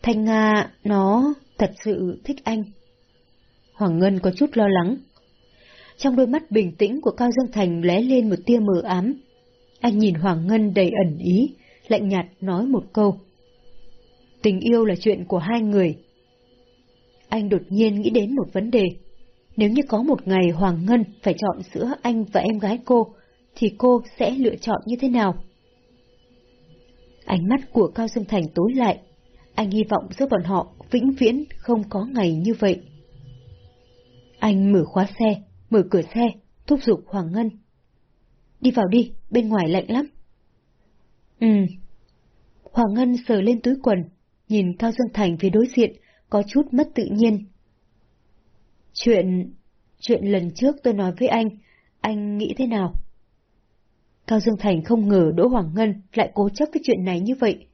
S1: Thanh Nga, nó thật sự thích anh. Hoàng Ngân có chút lo lắng. Trong đôi mắt bình tĩnh của Cao Dương Thành lóe lên một tia mờ ám. Anh nhìn Hoàng Ngân đầy ẩn ý, lạnh nhạt nói một câu. Tình yêu là chuyện của hai người. Anh đột nhiên nghĩ đến một vấn đề. Nếu như có một ngày Hoàng Ngân phải chọn giữa anh và em gái cô, thì cô sẽ lựa chọn như thế nào? Ánh mắt của Cao Dương Thành tối lại. Anh hy vọng giữa bọn họ vĩnh viễn không có ngày như vậy. Anh mở khóa xe, mở cửa xe, thúc giục Hoàng Ngân. Đi vào đi, bên ngoài lạnh lắm. Ừ. Hoàng Ngân sờ lên túi quần, nhìn Cao Dương Thành phía đối diện, có chút mất tự nhiên. Chuyện... chuyện lần trước tôi nói với anh, anh nghĩ thế nào? Cao Dương Thành không ngờ Đỗ Hoàng Ngân lại cố chấp cái chuyện này như vậy.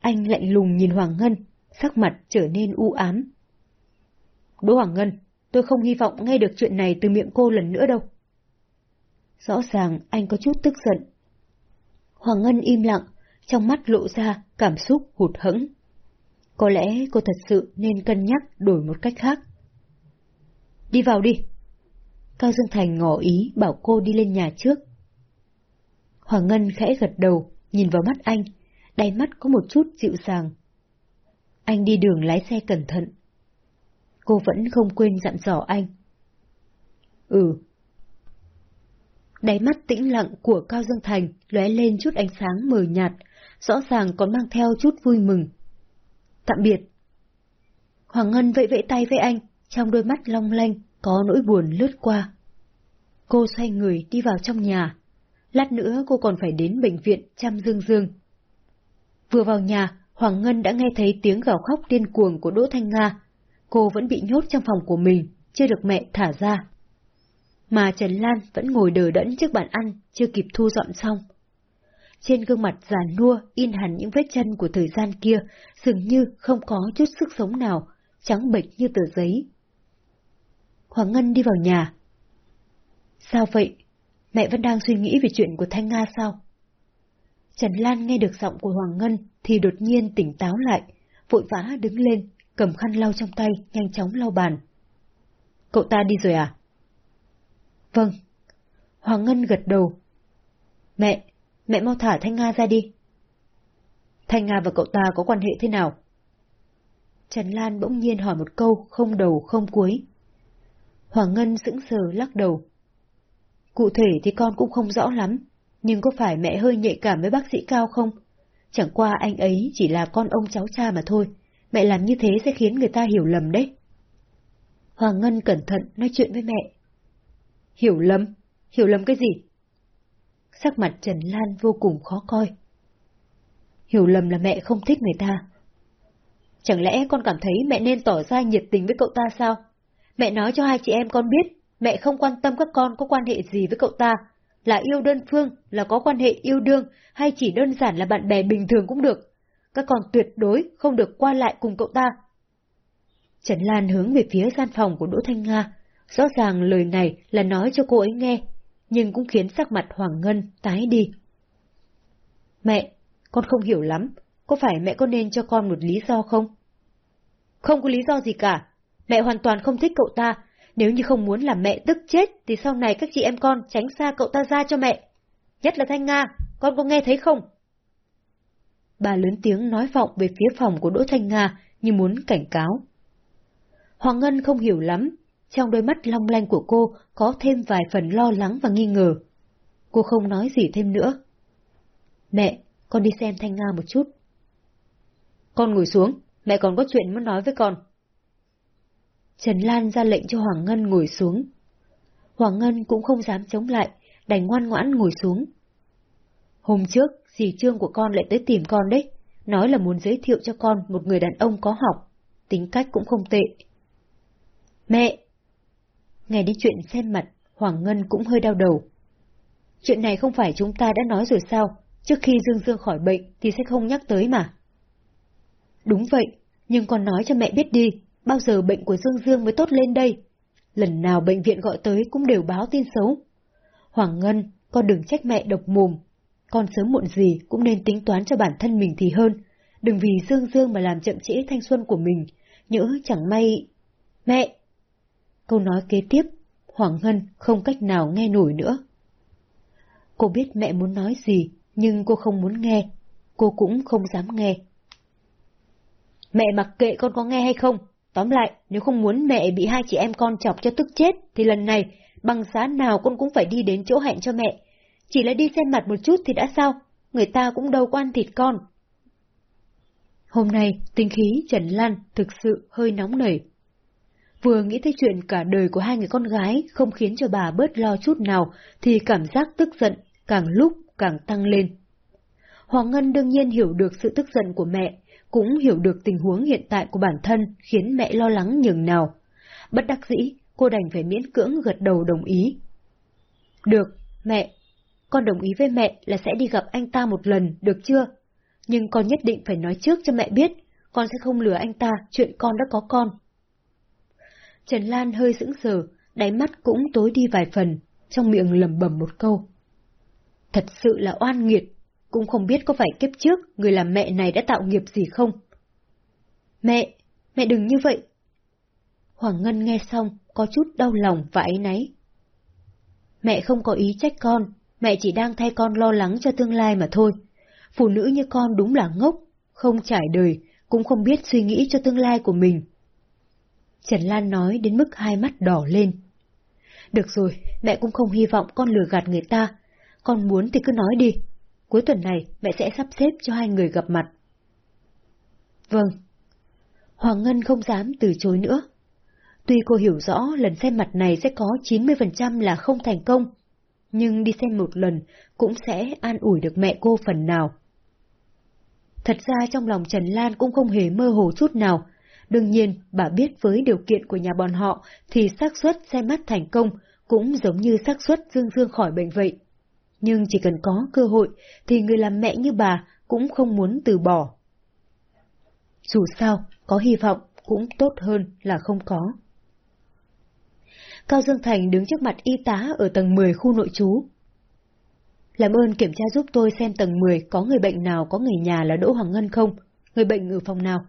S1: Anh lạnh lùng nhìn Hoàng Ngân, sắc mặt trở nên u ám. Đỗ Hoàng Ngân, tôi không hy vọng nghe được chuyện này từ miệng cô lần nữa đâu. Rõ ràng anh có chút tức giận. Hoàng Ngân im lặng, trong mắt lộ ra cảm xúc hụt hẫng. Có lẽ cô thật sự nên cân nhắc đổi một cách khác. Đi vào đi. Cao Dương Thành ngỏ ý bảo cô đi lên nhà trước. Hoàng Ngân khẽ gật đầu, nhìn vào mắt anh, đáy mắt có một chút dịu dàng. Anh đi đường lái xe cẩn thận. Cô vẫn không quên dặn dò anh. Ừ. Đáy mắt tĩnh lặng của Cao Dương Thành lóe lên chút ánh sáng mờ nhạt, rõ ràng còn mang theo chút vui mừng. Tạm biệt. Hoàng Ngân vẫy vẫy tay với anh, trong đôi mắt long lanh có nỗi buồn lướt qua. Cô xoay người đi vào trong nhà. Lát nữa cô còn phải đến bệnh viện chăm Dương Dương. Vừa vào nhà, Hoàng Ngân đã nghe thấy tiếng gào khóc điên cuồng của Đỗ Thanh Nga. Cô vẫn bị nhốt trong phòng của mình, chưa được mẹ thả ra. Mà Trần Lan vẫn ngồi đờ đẫn trước bàn ăn, chưa kịp thu dọn xong. Trên gương mặt già nua in hẳn những vết chân của thời gian kia, dường như không có chút sức sống nào, trắng bệch như tờ giấy. Hoàng Ngân đi vào nhà. Sao vậy? Mẹ vẫn đang suy nghĩ về chuyện của Thanh Nga sao? Trần Lan nghe được giọng của Hoàng Ngân thì đột nhiên tỉnh táo lại, vội vã đứng lên, cầm khăn lau trong tay, nhanh chóng lau bàn. Cậu ta đi rồi à? Vâng. Hoàng Ngân gật đầu. Mẹ, mẹ mau thả Thanh Nga ra đi. Thanh Nga và cậu ta có quan hệ thế nào? Trần Lan bỗng nhiên hỏi một câu không đầu không cuối. Hoàng Ngân sững sờ lắc đầu. Cụ thể thì con cũng không rõ lắm, nhưng có phải mẹ hơi nhạy cảm với bác sĩ Cao không? Chẳng qua anh ấy chỉ là con ông cháu cha mà thôi. Mẹ làm như thế sẽ khiến người ta hiểu lầm đấy. Hoàng Ngân cẩn thận nói chuyện với mẹ. Hiểu lầm? Hiểu lầm cái gì? Sắc mặt Trần Lan vô cùng khó coi. Hiểu lầm là mẹ không thích người ta. Chẳng lẽ con cảm thấy mẹ nên tỏ ra nhiệt tình với cậu ta sao? Mẹ nói cho hai chị em con biết, mẹ không quan tâm các con có quan hệ gì với cậu ta, là yêu đơn phương, là có quan hệ yêu đương, hay chỉ đơn giản là bạn bè bình thường cũng được. Các con tuyệt đối không được qua lại cùng cậu ta. Trần Lan hướng về phía gian phòng của Đỗ Thanh Nga. Rõ ràng lời này là nói cho cô ấy nghe, nhưng cũng khiến sắc mặt Hoàng Ngân tái đi. Mẹ, con không hiểu lắm, có phải mẹ có nên cho con một lý do không? Không có lý do gì cả, mẹ hoàn toàn không thích cậu ta, nếu như không muốn làm mẹ tức chết thì sau này các chị em con tránh xa cậu ta ra cho mẹ. Nhất là Thanh Nga, con có nghe thấy không? Bà lớn tiếng nói vọng về phía phòng của Đỗ Thanh Nga như muốn cảnh cáo. Hoàng Ngân không hiểu lắm, trong đôi mắt long lanh của cô có thêm vài phần lo lắng và nghi ngờ. Cô không nói gì thêm nữa. Mẹ, con đi xem Thanh Nga một chút. Con ngồi xuống, mẹ còn có chuyện muốn nói với con. Trần Lan ra lệnh cho Hoàng Ngân ngồi xuống. Hoàng Ngân cũng không dám chống lại, đành ngoan ngoãn ngồi xuống. Hôm trước, dì trương của con lại tới tìm con đấy, nói là muốn giới thiệu cho con một người đàn ông có học, tính cách cũng không tệ. Mẹ! Nghe đến chuyện xem mặt, Hoàng Ngân cũng hơi đau đầu. Chuyện này không phải chúng ta đã nói rồi sao, trước khi Dương Dương khỏi bệnh thì sẽ không nhắc tới mà. Đúng vậy, nhưng con nói cho mẹ biết đi, bao giờ bệnh của Dương Dương mới tốt lên đây? Lần nào bệnh viện gọi tới cũng đều báo tin xấu. Hoàng Ngân, con đừng trách mẹ độc mồm. Con sớm muộn gì cũng nên tính toán cho bản thân mình thì hơn. Đừng vì Dương Dương mà làm chậm trễ thanh xuân của mình. Nhỡ chẳng may... Mẹ! Câu nói kế tiếp, Hoàng Ngân không cách nào nghe nổi nữa. Cô biết mẹ muốn nói gì, nhưng cô không muốn nghe. Cô cũng không dám nghe. Mẹ mặc kệ con có nghe hay không, Tóm lại, nếu không muốn mẹ bị hai chị em con chọc cho tức chết, thì lần này, bằng giá nào con cũng phải đi đến chỗ hẹn cho mẹ. Chỉ là đi xem mặt một chút thì đã sao, người ta cũng đâu có ăn thịt con. Hôm nay, tinh khí Trần Lan thực sự hơi nóng nảy. Vừa nghĩ tới chuyện cả đời của hai người con gái không khiến cho bà bớt lo chút nào, thì cảm giác tức giận càng lúc càng tăng lên. Hoàng Ngân đương nhiên hiểu được sự tức giận của mẹ, cũng hiểu được tình huống hiện tại của bản thân khiến mẹ lo lắng nhường nào. Bất đắc dĩ, cô đành phải miễn cưỡng gật đầu đồng ý. Được, mẹ. Con đồng ý với mẹ là sẽ đi gặp anh ta một lần, được chưa? Nhưng con nhất định phải nói trước cho mẹ biết, con sẽ không lừa anh ta chuyện con đã có con. Trần Lan hơi sững sờ, đáy mắt cũng tối đi vài phần, trong miệng lầm bầm một câu. Thật sự là oan nghiệt, cũng không biết có phải kiếp trước người làm mẹ này đã tạo nghiệp gì không. Mẹ, mẹ đừng như vậy. Hoàng Ngân nghe xong, có chút đau lòng và áy náy. Mẹ không có ý trách con, mẹ chỉ đang thay con lo lắng cho tương lai mà thôi. Phụ nữ như con đúng là ngốc, không trải đời, cũng không biết suy nghĩ cho tương lai của mình. Trần Lan nói đến mức hai mắt đỏ lên. Được rồi, mẹ cũng không hy vọng con lừa gạt người ta. Con muốn thì cứ nói đi, cuối tuần này mẹ sẽ sắp xếp cho hai người gặp mặt. Vâng. Hoàng Ngân không dám từ chối nữa. Tuy cô hiểu rõ lần xem mặt này sẽ có 90% là không thành công, nhưng đi xem một lần cũng sẽ an ủi được mẹ cô phần nào. Thật ra trong lòng Trần Lan cũng không hề mơ hồ chút nào. Đương nhiên, bà biết với điều kiện của nhà bọn họ thì xác suất xe mắt thành công cũng giống như xác suất Dương Dương khỏi bệnh vậy nhưng chỉ cần có cơ hội thì người làm mẹ như bà cũng không muốn từ bỏ. Dù sao, có hy vọng cũng tốt hơn là không có. Cao Dương Thành đứng trước mặt y tá ở tầng 10 khu nội trú. Làm ơn kiểm tra giúp tôi xem tầng 10 có người bệnh nào có người nhà là Đỗ Hoàng Ngân không? Người bệnh ở phòng nào?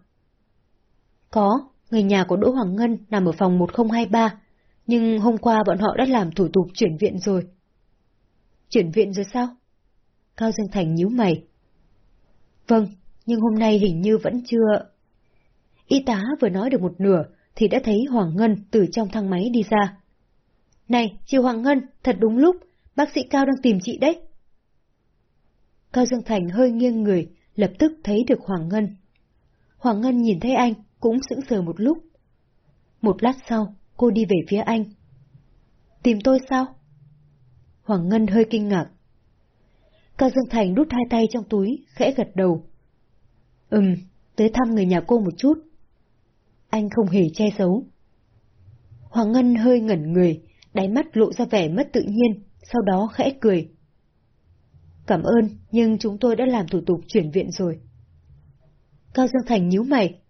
S1: Có, người nhà của Đỗ Hoàng Ngân nằm ở phòng 1023, nhưng hôm qua bọn họ đã làm thủ tục chuyển viện rồi. Chuyển viện rồi sao? Cao Dương Thành nhíu mày. Vâng, nhưng hôm nay hình như vẫn chưa... Y tá vừa nói được một nửa, thì đã thấy Hoàng Ngân từ trong thang máy đi ra. Này, chị Hoàng Ngân, thật đúng lúc, bác sĩ Cao đang tìm chị đấy. Cao Dương Thành hơi nghiêng người, lập tức thấy được Hoàng Ngân. Hoàng Ngân nhìn thấy anh, cũng sững sờ một lúc. Một lát sau, cô đi về phía anh. Tìm tôi sao? Hoàng Ngân hơi kinh ngạc. Cao Dương Thành đút hai tay trong túi, khẽ gật đầu. Ừm, tới thăm người nhà cô một chút. Anh không hề che giấu. Hoàng Ngân hơi ngẩn người, đáy mắt lộ ra vẻ mất tự nhiên, sau đó khẽ cười. Cảm ơn, nhưng chúng tôi đã làm thủ tục chuyển viện rồi. Cao Dương Thành nhíu mày.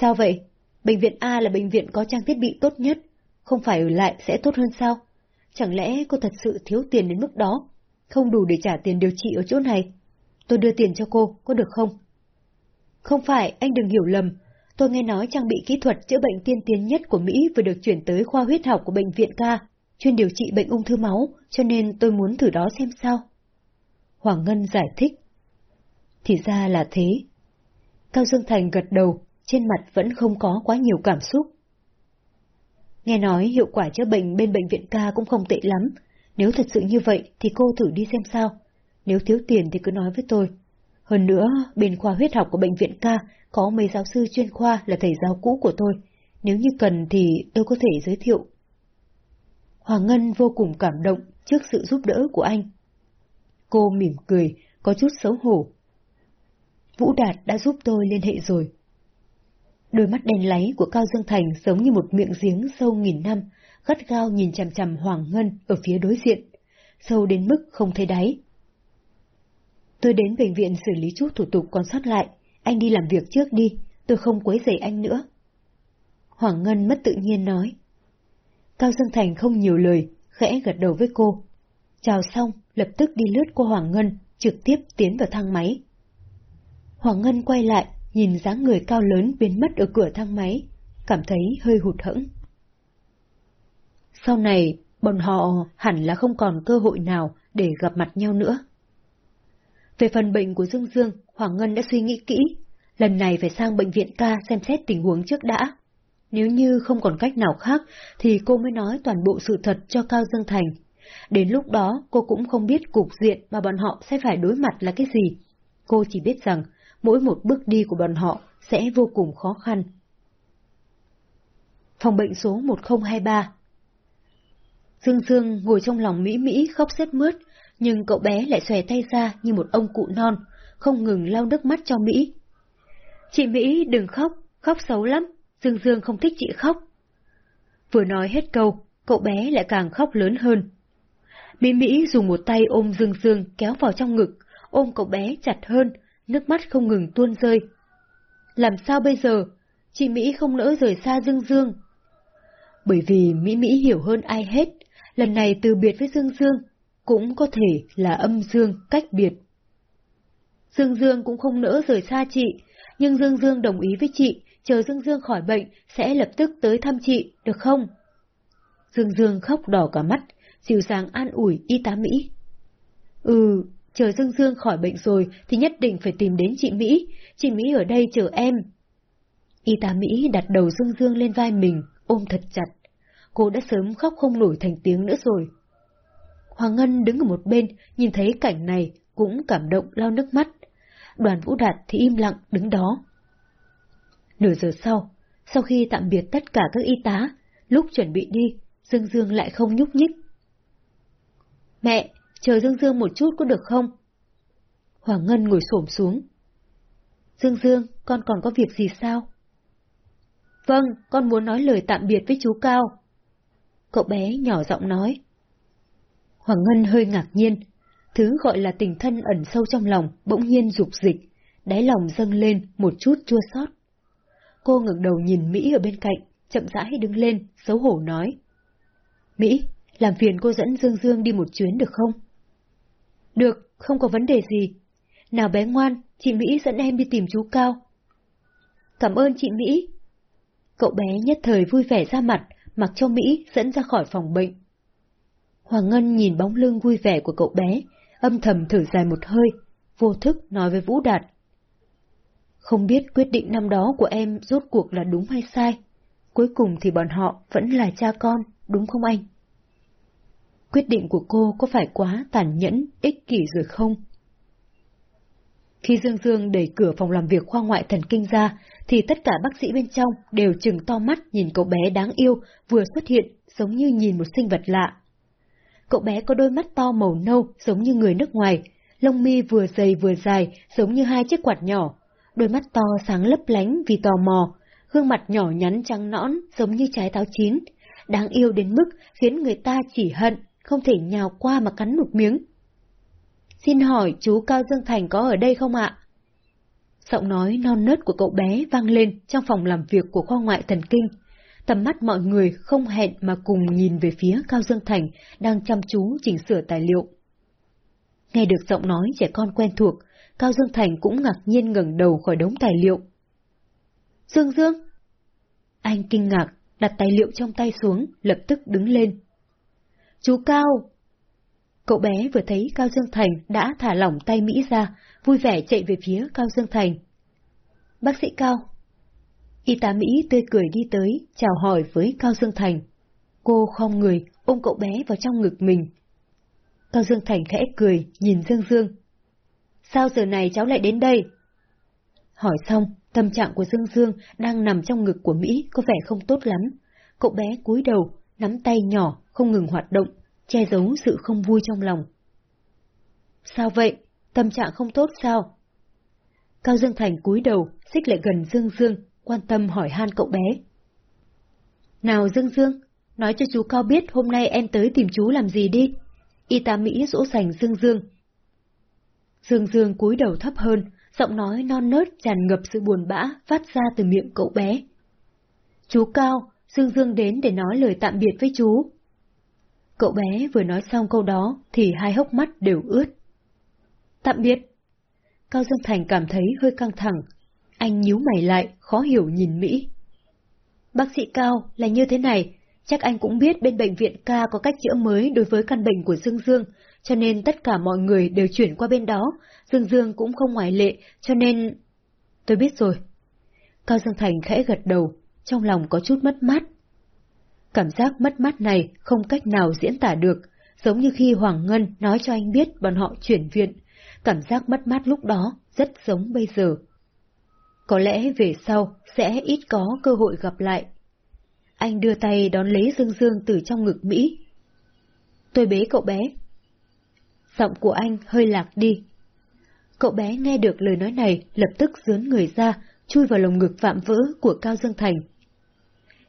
S1: Sao vậy? Bệnh viện A là bệnh viện có trang thiết bị tốt nhất, không phải ở lại sẽ tốt hơn sao? Chẳng lẽ cô thật sự thiếu tiền đến mức đó, không đủ để trả tiền điều trị ở chỗ này? Tôi đưa tiền cho cô, có được không? Không phải, anh đừng hiểu lầm. Tôi nghe nói trang bị kỹ thuật chữa bệnh tiên tiến nhất của Mỹ vừa được chuyển tới khoa huyết học của bệnh viện ca, chuyên điều trị bệnh ung thư máu, cho nên tôi muốn thử đó xem sao. Hoàng Ngân giải thích. Thì ra là thế. Cao Dương Thành gật đầu, trên mặt vẫn không có quá nhiều cảm xúc. Nghe nói hiệu quả chữa bệnh bên bệnh viện ca cũng không tệ lắm. Nếu thật sự như vậy thì cô thử đi xem sao. Nếu thiếu tiền thì cứ nói với tôi. Hơn nữa, bên khoa huyết học của bệnh viện ca có mấy giáo sư chuyên khoa là thầy giáo cũ của tôi. Nếu như cần thì tôi có thể giới thiệu. Hoàng Ngân vô cùng cảm động trước sự giúp đỡ của anh. Cô mỉm cười, có chút xấu hổ. Vũ Đạt đã giúp tôi liên hệ rồi. Đôi mắt đen láy của Cao Dương Thành giống như một miệng giếng sâu nghìn năm, gắt gao nhìn chằm chằm Hoàng Ngân ở phía đối diện, sâu đến mức không thấy đáy. Tôi đến bệnh viện xử lý chút thủ tục còn sót lại, anh đi làm việc trước đi, tôi không quấy rầy anh nữa. Hoàng Ngân mất tự nhiên nói. Cao Dương Thành không nhiều lời, khẽ gật đầu với cô. Chào xong, lập tức đi lướt qua Hoàng Ngân, trực tiếp tiến vào thang máy. Hoàng Ngân quay lại, nhìn dáng người cao lớn biến mất ở cửa thang máy, cảm thấy hơi hụt hẫng. Sau này, bọn họ hẳn là không còn cơ hội nào để gặp mặt nhau nữa. Về phần bệnh của Dương Dương, Hoàng Ngân đã suy nghĩ kỹ, lần này phải sang bệnh viện ca xem xét tình huống trước đã. Nếu như không còn cách nào khác, thì cô mới nói toàn bộ sự thật cho Cao Dương Thành. Đến lúc đó, cô cũng không biết cục diện mà bọn họ sẽ phải đối mặt là cái gì. Cô chỉ biết rằng, mỗi một bước đi của bọn họ sẽ vô cùng khó khăn. Phòng bệnh số 1023 Dương Dương ngồi trong lòng Mỹ Mỹ khóc sét mướt, nhưng cậu bé lại xòe tay ra như một ông cụ non, không ngừng lau nước mắt cho Mỹ. Chị Mỹ đừng khóc, khóc xấu lắm, Dương Dương không thích chị khóc. Vừa nói hết câu, cậu bé lại càng khóc lớn hơn. Mỹ Mỹ dùng một tay ôm Dương Dương kéo vào trong ngực, ôm cậu bé chặt hơn, nước mắt không ngừng tuôn rơi. Làm sao bây giờ? Chị Mỹ không nỡ rời xa Dương Dương. Bởi vì Mỹ Mỹ hiểu hơn ai hết, lần này từ biệt với Dương Dương, cũng có thể là âm dương cách biệt. Dương Dương cũng không nỡ rời xa chị, nhưng Dương Dương đồng ý với chị, chờ Dương Dương khỏi bệnh sẽ lập tức tới thăm chị, được không? Dương Dương khóc đỏ cả mắt, dịu dàng an ủi y tá Mỹ. Ừ, chờ Dương Dương khỏi bệnh rồi thì nhất định phải tìm đến chị Mỹ, chị Mỹ ở đây chờ em. Y tá Mỹ đặt đầu Dương Dương lên vai mình, ôm thật chặt. Cô đã sớm khóc không nổi thành tiếng nữa rồi. Hoàng Ngân đứng ở một bên, nhìn thấy cảnh này, cũng cảm động lau nước mắt. Đoàn Vũ Đạt thì im lặng đứng đó. Nửa giờ sau, sau khi tạm biệt tất cả các y tá, lúc chuẩn bị đi, Dương Dương lại không nhúc nhích. Mẹ, chờ Dương Dương một chút có được không? Hoàng Ngân ngồi xổm xuống. Dương Dương, con còn có việc gì sao? Vâng, con muốn nói lời tạm biệt với chú Cao. Cậu bé nhỏ giọng nói. Hoàng Ngân hơi ngạc nhiên, thứ gọi là tình thân ẩn sâu trong lòng bỗng nhiên dục dịch, đáy lòng dâng lên một chút chua xót. Cô ngẩng đầu nhìn Mỹ ở bên cạnh, chậm rãi đứng lên, xấu hổ nói. Mỹ, làm phiền cô dẫn Dương Dương đi một chuyến được không? Được, không có vấn đề gì. Nào bé ngoan, chị Mỹ dẫn em đi tìm chú Cao. Cảm ơn chị Mỹ. Cậu bé nhất thời vui vẻ ra mặt, mặc cho Mỹ dẫn ra khỏi phòng bệnh. Hoàng Ngân nhìn bóng lưng vui vẻ của cậu bé, âm thầm thở dài một hơi, vô thức nói với Vũ Đạt. Không biết quyết định năm đó của em rốt cuộc là đúng hay sai. Cuối cùng thì bọn họ vẫn là cha con, đúng không anh? Quyết định của cô có phải quá tàn nhẫn, ích kỷ rồi không? Khi Dương Dương đẩy cửa phòng làm việc khoa ngoại thần kinh ra, thì tất cả bác sĩ bên trong đều chừng to mắt nhìn cậu bé đáng yêu vừa xuất hiện giống như nhìn một sinh vật lạ. Cậu bé có đôi mắt to màu nâu giống như người nước ngoài, lông mi vừa dày vừa dài giống như hai chiếc quạt nhỏ, đôi mắt to sáng lấp lánh vì tò mò, gương mặt nhỏ nhắn trắng nõn giống như trái táo chín, đáng yêu đến mức khiến người ta chỉ hận, không thể nhào qua mà cắn một miếng. Xin hỏi chú Cao Dương Thành có ở đây không ạ? Giọng nói non nớt của cậu bé vang lên trong phòng làm việc của khoa ngoại thần kinh. Tầm mắt mọi người không hẹn mà cùng nhìn về phía Cao Dương Thành đang chăm chú chỉnh sửa tài liệu. Nghe được giọng nói trẻ con quen thuộc, Cao Dương Thành cũng ngạc nhiên ngẩng đầu khỏi đống tài liệu. Dương Dương! Anh kinh ngạc, đặt tài liệu trong tay xuống, lập tức đứng lên. Chú Cao! Cậu bé vừa thấy Cao Dương Thành đã thả lỏng tay Mỹ ra, vui vẻ chạy về phía Cao Dương Thành. Bác sĩ Cao! Y tá Mỹ tươi cười đi tới, chào hỏi với Cao Dương Thành. Cô không người, ôm cậu bé vào trong ngực mình. Cao Dương Thành khẽ cười, nhìn Dương Dương. Sao giờ này cháu lại đến đây? Hỏi xong, tâm trạng của Dương Dương đang nằm trong ngực của Mỹ có vẻ không tốt lắm. Cậu bé cúi đầu, nắm tay nhỏ, không ngừng hoạt động, che giấu sự không vui trong lòng. Sao vậy? Tâm trạng không tốt sao? Cao Dương Thành cúi đầu, xích lại gần Dương Dương, quan tâm hỏi han cậu bé. Nào Dương Dương, nói cho chú Cao biết hôm nay em tới tìm chú làm gì đi. Y tá Mỹ dỗ sành Dương Dương. Dương Dương cúi đầu thấp hơn, giọng nói non nớt tràn ngập sự buồn bã phát ra từ miệng cậu bé. Chú Cao, Dương Dương đến để nói lời tạm biệt với chú. Cậu bé vừa nói xong câu đó thì hai hốc mắt đều ướt. Tạm biệt. Cao Dương Thành cảm thấy hơi căng thẳng. Anh nhíu mày lại, khó hiểu nhìn Mỹ. Bác sĩ Cao, là như thế này, chắc anh cũng biết bên bệnh viện ca có cách chữa mới đối với căn bệnh của Dương Dương, cho nên tất cả mọi người đều chuyển qua bên đó, Dương Dương cũng không ngoại lệ, cho nên... Tôi biết rồi. Cao Dương Thành khẽ gật đầu, trong lòng có chút mất mát. Cảm giác mất mát này không cách nào diễn tả được, giống như khi Hoàng Ngân nói cho anh biết bọn họ chuyển viện. Cảm giác mất mát lúc đó rất giống bây giờ. Có lẽ về sau sẽ ít có cơ hội gặp lại. Anh đưa tay đón lấy Dương Dương từ trong ngực Mỹ. Tôi bế cậu bé. Giọng của anh hơi lạc đi. Cậu bé nghe được lời nói này lập tức dướn người ra, chui vào lồng ngực vạm vỡ của Cao Dương Thành.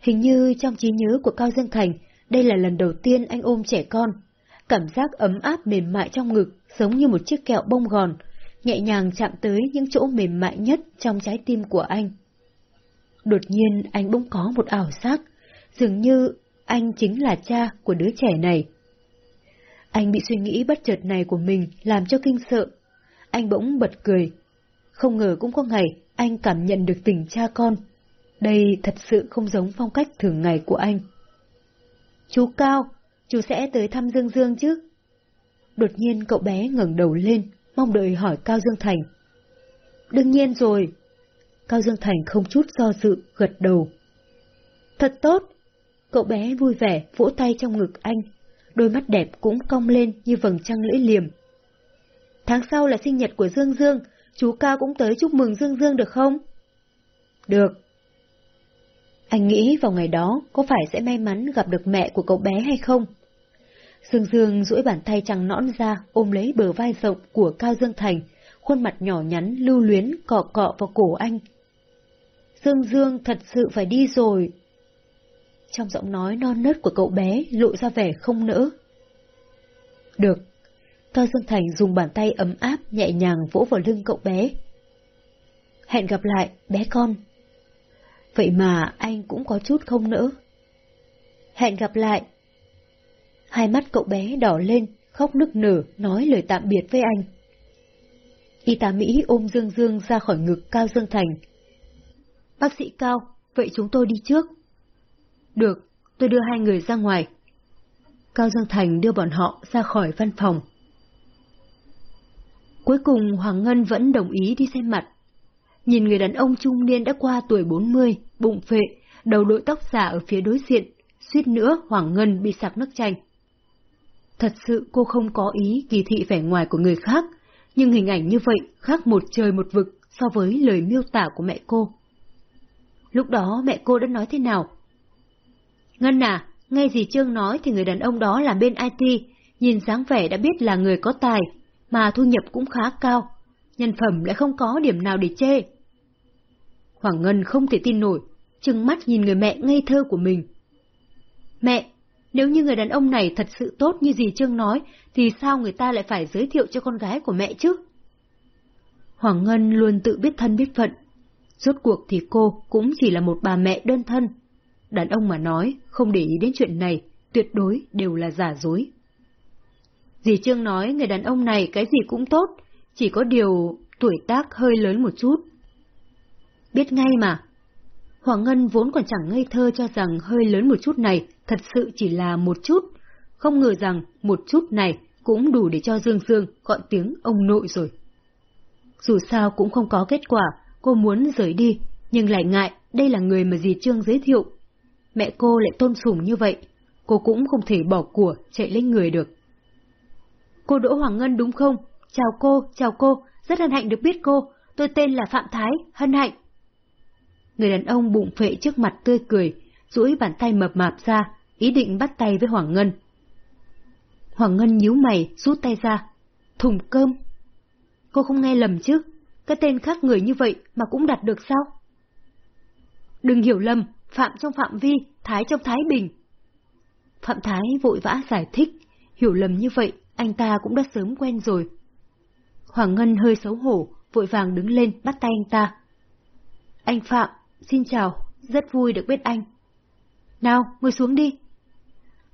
S1: Hình như trong trí nhớ của Cao Dương Thành, đây là lần đầu tiên anh ôm trẻ con. Cảm giác ấm áp mềm mại trong ngực, giống như một chiếc kẹo bông gòn, nhẹ nhàng chạm tới những chỗ mềm mại nhất trong trái tim của anh. Đột nhiên anh bỗng có một ảo giác, dường như anh chính là cha của đứa trẻ này. Anh bị suy nghĩ bất chợt này của mình làm cho kinh sợ. Anh bỗng bật cười. Không ngờ cũng có ngày anh cảm nhận được tình cha con đây thật sự không giống phong cách thường ngày của anh. Chú Cao, chú sẽ tới thăm Dương Dương chứ? Đột nhiên cậu bé ngẩng đầu lên, mong đợi hỏi Cao Dương Thành. Đương nhiên rồi. Cao Dương Thành không chút do dự, gật đầu. Thật tốt. Cậu bé vui vẻ, vỗ tay trong ngực anh. Đôi mắt đẹp cũng cong lên như vầng trăng lưỡi liềm. Tháng sau là sinh nhật của Dương Dương, chú Cao cũng tới chúc mừng Dương Dương được không? Được, anh nghĩ vào ngày đó có phải sẽ may mắn gặp được mẹ của cậu bé hay không? Dương Dương duỗi bàn tay trắng nõn ra ôm lấy bờ vai rộng của Cao Dương Thành, khuôn mặt nhỏ nhắn lưu luyến cọ cọ vào cổ anh. Dương Dương thật sự phải đi rồi. Trong giọng nói non nớt của cậu bé lộ ra vẻ không nỡ. Được. Cao Dương Thành dùng bàn tay ấm áp nhẹ nhàng vỗ vào lưng cậu bé. Hẹn gặp lại, bé con. Vậy mà anh cũng có chút không nỡ. Hẹn gặp lại. Hai mắt cậu bé đỏ lên, khóc nức nở, nói lời tạm biệt với anh. Y tá Mỹ ôm Dương Dương ra khỏi ngực Cao Dương Thành. Bác sĩ Cao, vậy chúng tôi đi trước. Được, tôi đưa hai người ra ngoài. Cao Dương Thành đưa bọn họ ra khỏi văn phòng. Cuối cùng Hoàng Ngân vẫn đồng ý đi xem mặt. Nhìn người đàn ông trung niên đã qua tuổi 40, bụng phệ, đầu đội tóc giả ở phía đối diện, suýt nữa Hoàng Ngân bị sặc nước chanh. Thật sự cô không có ý kỳ thị vẻ ngoài của người khác, nhưng hình ảnh như vậy khác một trời một vực so với lời miêu tả của mẹ cô. Lúc đó mẹ cô đã nói thế nào? Ngân à, nghe gì Trương nói thì người đàn ông đó làm bên IT, nhìn dáng vẻ đã biết là người có tài, mà thu nhập cũng khá cao, nhân phẩm lại không có điểm nào để chê. Hoàng Ngân không thể tin nổi, chừng mắt nhìn người mẹ ngây thơ của mình. Mẹ, nếu như người đàn ông này thật sự tốt như dì Trương nói, thì sao người ta lại phải giới thiệu cho con gái của mẹ chứ? Hoàng Ngân luôn tự biết thân biết phận. Rốt cuộc thì cô cũng chỉ là một bà mẹ đơn thân. Đàn ông mà nói, không để ý đến chuyện này, tuyệt đối đều là giả dối. Dì Trương nói người đàn ông này cái gì cũng tốt, chỉ có điều tuổi tác hơi lớn một chút. Biết ngay mà. Hoàng Ngân vốn còn chẳng ngây thơ cho rằng hơi lớn một chút này thật sự chỉ là một chút, không ngờ rằng một chút này cũng đủ để cho Dương Dương gọi tiếng ông nội rồi. Dù sao cũng không có kết quả, cô muốn rời đi, nhưng lại ngại đây là người mà dì Trương giới thiệu. Mẹ cô lại tôn sùng như vậy, cô cũng không thể bỏ của chạy lấy người được. Cô Đỗ Hoàng Ngân đúng không? Chào cô, chào cô, rất hân hạnh được biết cô, tôi tên là Phạm Thái, hân hạnh. Người đàn ông bụng phệ trước mặt tươi cười, duỗi bàn tay mập mạp ra, ý định bắt tay với Hoàng Ngân. Hoàng Ngân nhíu mày, rút tay ra. Thùng cơm. Cô không nghe lầm chứ, cái tên khác người như vậy mà cũng đặt được sao? Đừng hiểu lầm, Phạm trong phạm vi, Thái trong Thái Bình. Phạm Thái vội vã giải thích, hiểu lầm như vậy, anh ta cũng đã sớm quen rồi. Hoàng Ngân hơi xấu hổ, vội vàng đứng lên bắt tay anh ta. Anh Phạm, xin chào, rất vui được biết anh. Nào, ngồi xuống đi.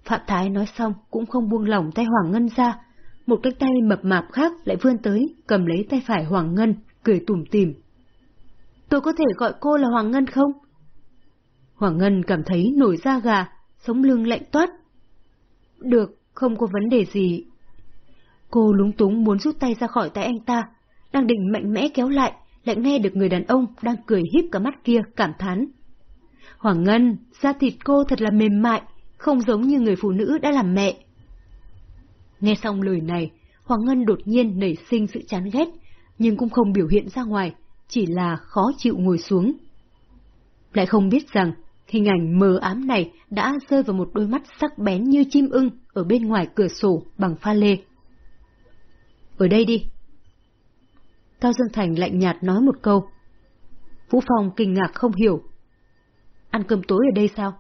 S1: Phạm Thái nói xong cũng không buông lỏng tay Hoàng Ngân ra. Một cái tay mập mạp khác lại vươn tới, cầm lấy tay phải Hoàng Ngân, cười tủm tỉm. Tôi có thể gọi cô là Hoàng Ngân không? Hoàng Ngân cảm thấy nổi da gà, sống lưng lạnh toát. Được, không có vấn đề gì. Cô lúng túng muốn rút tay ra khỏi tay anh ta, đang định mạnh mẽ kéo lại, lại nghe được người đàn ông đang cười híp cả mắt kia cảm thán. Hoàng Ngân, da thịt cô thật là mềm mại, không giống như người phụ nữ đã làm mẹ. Nghe xong lời này, Hoàng Ngân đột nhiên nảy sinh sự chán ghét, nhưng cũng không biểu hiện ra ngoài, chỉ là khó chịu ngồi xuống. Lại không biết rằng, hình ảnh mờ ám này đã rơi vào một đôi mắt sắc bén như chim ưng ở bên ngoài cửa sổ bằng pha lê. Ở đây đi. Cao Dương Thành lạnh nhạt nói một câu. Vũ Phong kinh ngạc không hiểu, Ăn cơm tối ở đây sao?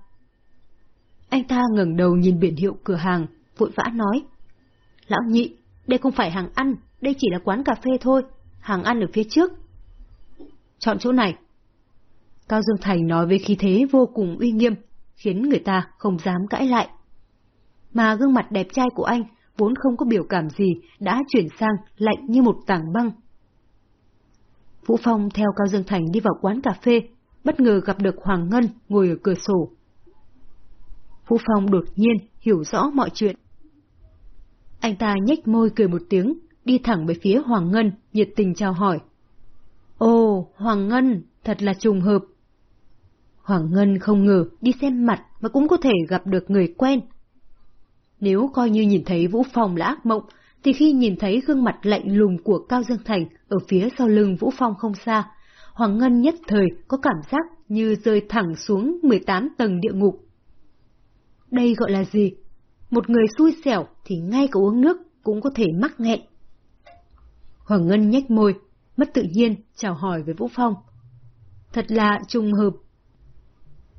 S1: Anh ta ngẩng đầu nhìn biển hiệu cửa hàng, vội vã nói. Lão nhị, đây không phải hàng ăn, đây chỉ là quán cà phê thôi, hàng ăn ở phía trước. Chọn chỗ này. Cao Dương Thành nói với khí thế vô cùng uy nghiêm, khiến người ta không dám cãi lại. Mà gương mặt đẹp trai của anh, vốn không có biểu cảm gì, đã chuyển sang lạnh như một tảng băng. Vũ Phong theo Cao Dương Thành đi vào quán cà phê, bất ngờ gặp được Hoàng Ngân ngồi ở cửa sổ. Vũ Phong đột nhiên hiểu rõ mọi chuyện. Anh ta nhếch môi cười một tiếng, đi thẳng về phía Hoàng Ngân, nhiệt tình chào hỏi. Ồ, Hoàng Ngân, thật là trùng hợp. Hoàng Ngân không ngờ đi xem mặt mà cũng có thể gặp được người quen. Nếu coi như nhìn thấy Vũ Phong là ác mộng, thì khi nhìn thấy gương mặt lạnh lùng của Cao Dương Thành ở phía sau lưng Vũ Phong không xa, Hoàng Ngân nhất thời có cảm giác như rơi thẳng xuống 18 tầng địa ngục. Đây gọi là gì? Một người xui xẻo thì ngay cả uống nước cũng có thể mắc nghẹn. Hoàng Ngân nhếch môi, mất tự nhiên chào hỏi với Vũ Phong. Thật là trùng hợp.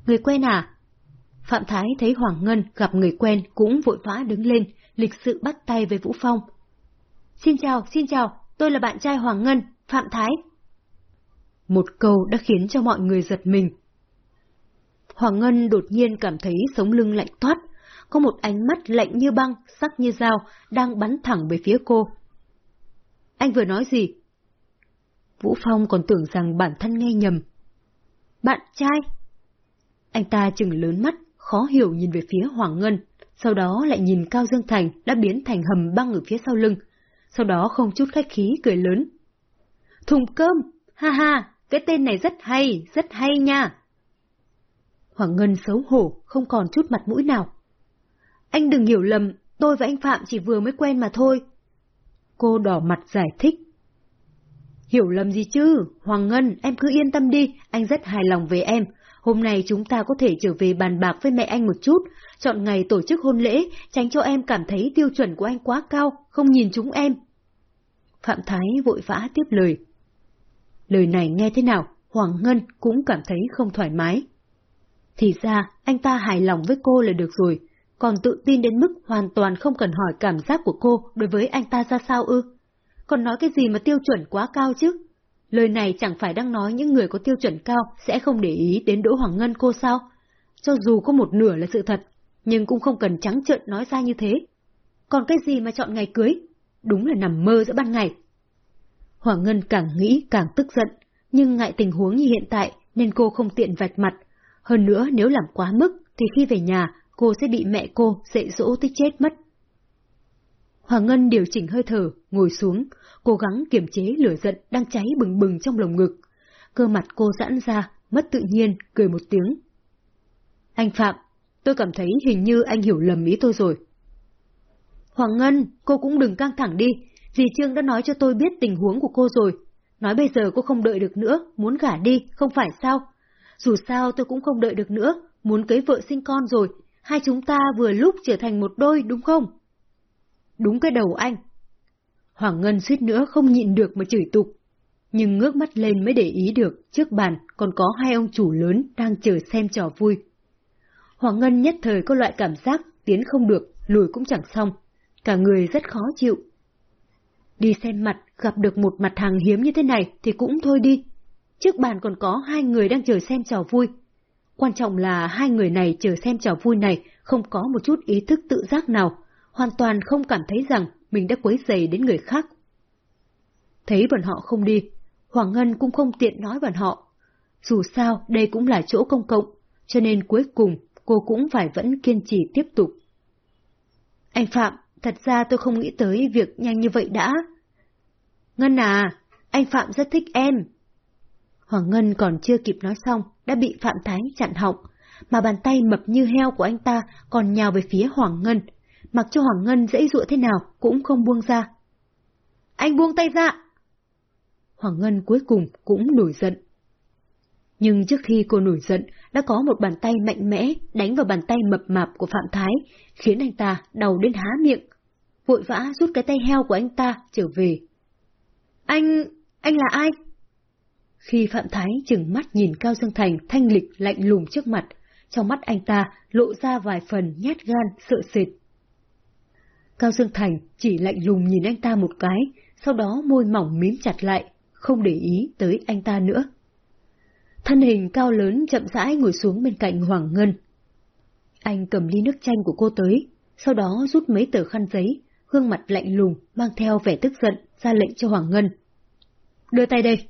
S1: Người quen à? Phạm Thái thấy Hoàng Ngân gặp người quen cũng vội vã đứng lên, lịch sự bắt tay với Vũ Phong. Xin chào, xin chào, tôi là bạn trai Hoàng Ngân, Phạm Thái. Một câu đã khiến cho mọi người giật mình. Hoàng Ngân đột nhiên cảm thấy sống lưng lạnh toát, có một ánh mắt lạnh như băng, sắc như dao, đang bắn thẳng về phía cô. Anh vừa nói gì? Vũ Phong còn tưởng rằng bản thân nghe nhầm. Bạn trai? Anh ta chừng lớn mắt, khó hiểu nhìn về phía Hoàng Ngân, sau đó lại nhìn Cao Dương Thành đã biến thành hầm băng ở phía sau lưng, sau đó không chút khách khí cười lớn. Thùng cơm, ha ha, cái tên này rất hay, rất hay nha. Hoàng Ngân xấu hổ, không còn chút mặt mũi nào. Anh đừng hiểu lầm, tôi và anh Phạm chỉ vừa mới quen mà thôi. Cô đỏ mặt giải thích, Hiểu lầm gì chứ? Hoàng Ngân, em cứ yên tâm đi, anh rất hài lòng về em. Hôm nay chúng ta có thể trở về bàn bạc với mẹ anh một chút, chọn ngày tổ chức hôn lễ, tránh cho em cảm thấy tiêu chuẩn của anh quá cao, không nhìn chúng em. Phạm Thái vội vã tiếp lời. Lời này nghe thế nào, Hoàng Ngân cũng cảm thấy không thoải mái. Thì ra, anh ta hài lòng với cô là được rồi, còn tự tin đến mức hoàn toàn không cần hỏi cảm giác của cô đối với anh ta ra sao ư. Còn nói cái gì mà tiêu chuẩn quá cao chứ? Lời này chẳng phải đang nói những người có tiêu chuẩn cao sẽ không để ý đến Đỗ Hoàng Ngân cô sao? Cho dù có một nửa là sự thật, nhưng cũng không cần trắng trợn nói ra như thế. Còn cái gì mà chọn ngày cưới? Đúng là nằm mơ giữa ban ngày. Hoàng Ngân càng nghĩ càng tức giận, nhưng ngại tình huống như hiện tại nên cô không tiện vạch mặt. Hơn nữa nếu làm quá mức thì khi về nhà cô sẽ bị mẹ cô dạy dỗ tới chết mất. Hoàng Ngân điều chỉnh hơi thở, ngồi xuống, cố gắng kiềm chế lửa giận đang cháy bừng bừng trong lồng ngực. Cơ mặt cô giãn ra, mất tự nhiên, cười một tiếng. Anh Phạm, tôi cảm thấy hình như anh hiểu lầm ý tôi rồi. Hoàng Ngân, cô cũng đừng căng thẳng đi, dì Trương đã nói cho tôi biết tình huống của cô rồi. Nói bây giờ cô không đợi được nữa, muốn gả đi, không phải sao? Dù sao tôi cũng không đợi được nữa, muốn cưới vợ sinh con rồi, hai chúng ta vừa lúc trở thành một đôi đúng không? Đúng cái đầu anh. Hoàng Ngân suýt nữa không nhịn được mà chửi tục. Nhưng ngước mắt lên mới để ý được trước bàn còn có hai ông chủ lớn đang chờ xem trò vui. Hoàng Ngân nhất thời có loại cảm giác tiến không được, lùi cũng chẳng xong. Cả người rất khó chịu. Đi xem mặt, gặp được một mặt hàng hiếm như thế này thì cũng thôi đi. Trước bàn còn có hai người đang chờ xem trò vui. Quan trọng là hai người này chờ xem trò vui này không có một chút ý thức tự giác nào, hoàn toàn không cảm thấy rằng mình đã quấy rầy đến người khác. Thấy bọn họ không đi, Hoàng Ngân cũng không tiện nói bọn họ. Dù sao, đây cũng là chỗ công cộng, cho nên cuối cùng cô cũng phải vẫn kiên trì tiếp tục. Anh Phạm, thật ra tôi không nghĩ tới việc nhanh như vậy đã. Ngân à, anh Phạm rất thích em. Hoàng Ngân còn chưa kịp nói xong, đã bị Phạm Thái chặn họng, mà bàn tay mập như heo của anh ta còn nhào về phía Hoàng Ngân, mặc cho Hoàng Ngân dễ dụa thế nào cũng không buông ra. Anh buông tay ra! Hoàng Ngân cuối cùng cũng nổi giận. Nhưng trước khi cô nổi giận, đã có một bàn tay mạnh mẽ đánh vào bàn tay mập mạp của Phạm Thái, khiến anh ta đầu đến há miệng. Vội vã rút cái tay heo của anh ta trở về. Anh... anh là ai? Khi Phạm Thái chừng mắt nhìn Cao Dương Thành thanh lịch lạnh lùng trước mặt, trong mắt anh ta lộ ra vài phần nhát gan, sợ sệt. Cao Dương Thành chỉ lạnh lùng nhìn anh ta một cái, sau đó môi mỏng mím chặt lại, không để ý tới anh ta nữa. Thân hình cao lớn chậm rãi ngồi xuống bên cạnh Hoàng Ngân. Anh cầm ly nước chanh của cô tới, sau đó rút mấy tờ khăn giấy, gương mặt lạnh lùng, mang theo vẻ tức giận, ra lệnh cho Hoàng Ngân. Đưa tay đây.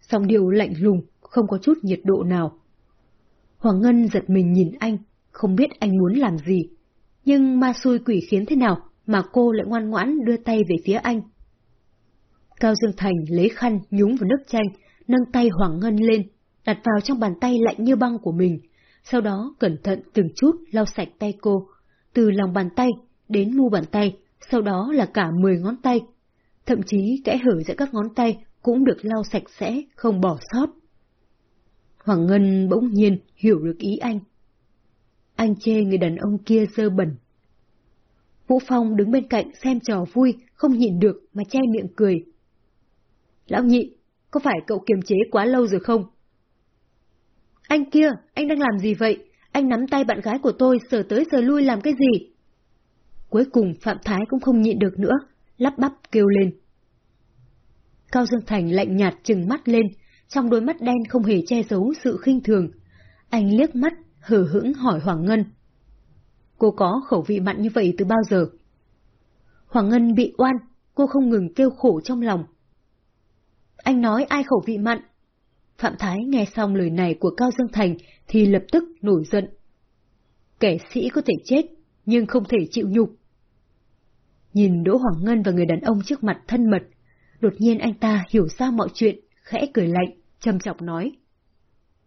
S1: Song điều lạnh lùng, không có chút nhiệt độ nào. Hoàng Ngân giật mình nhìn anh, không biết anh muốn làm gì. Nhưng ma xui quỷ khiến thế nào mà cô lại ngoan ngoãn đưa tay về phía anh. Cao Dương Thành lấy khăn nhúng vào nước chanh, nâng tay Hoàng Ngân lên, đặt vào trong bàn tay lạnh như băng của mình, sau đó cẩn thận từng chút lau sạch tay cô, từ lòng bàn tay đến mu bàn tay, sau đó là cả 10 ngón tay. Thậm chí kẽ hở giữa các ngón tay cũng được lau sạch sẽ, không bỏ sót. Hoàng Ngân bỗng nhiên hiểu được ý anh. Anh chê người đàn ông kia dơ bẩn. Vũ Phong đứng bên cạnh xem trò vui, không nhịn được mà che miệng cười. Lão nhị, có phải cậu kiềm chế quá lâu rồi không? Anh kia, anh đang làm gì vậy? Anh nắm tay bạn gái của tôi sờ tới sờ lui làm cái gì? Cuối cùng Phạm Thái cũng không nhịn được nữa, lắp bắp kêu lên. Cao Dương Thành lạnh nhạt trừng mắt lên, trong đôi mắt đen không hề che giấu sự khinh thường. Anh liếc mắt, hờ hững hỏi Hoàng Ngân. Cô có khẩu vị mặn như vậy từ bao giờ? Hoàng Ngân bị oan, cô không ngừng kêu khổ trong lòng. Anh nói ai khẩu vị mặn? Phạm Thái nghe xong lời này của Cao Dương Thành thì lập tức nổi giận. Kẻ sĩ có thể chết, nhưng không thể chịu nhục. Nhìn Đỗ Hoàng Ngân và người đàn ông trước mặt thân mật, đột nhiên anh ta hiểu ra mọi chuyện, khẽ cười lạnh, trầm trọng nói.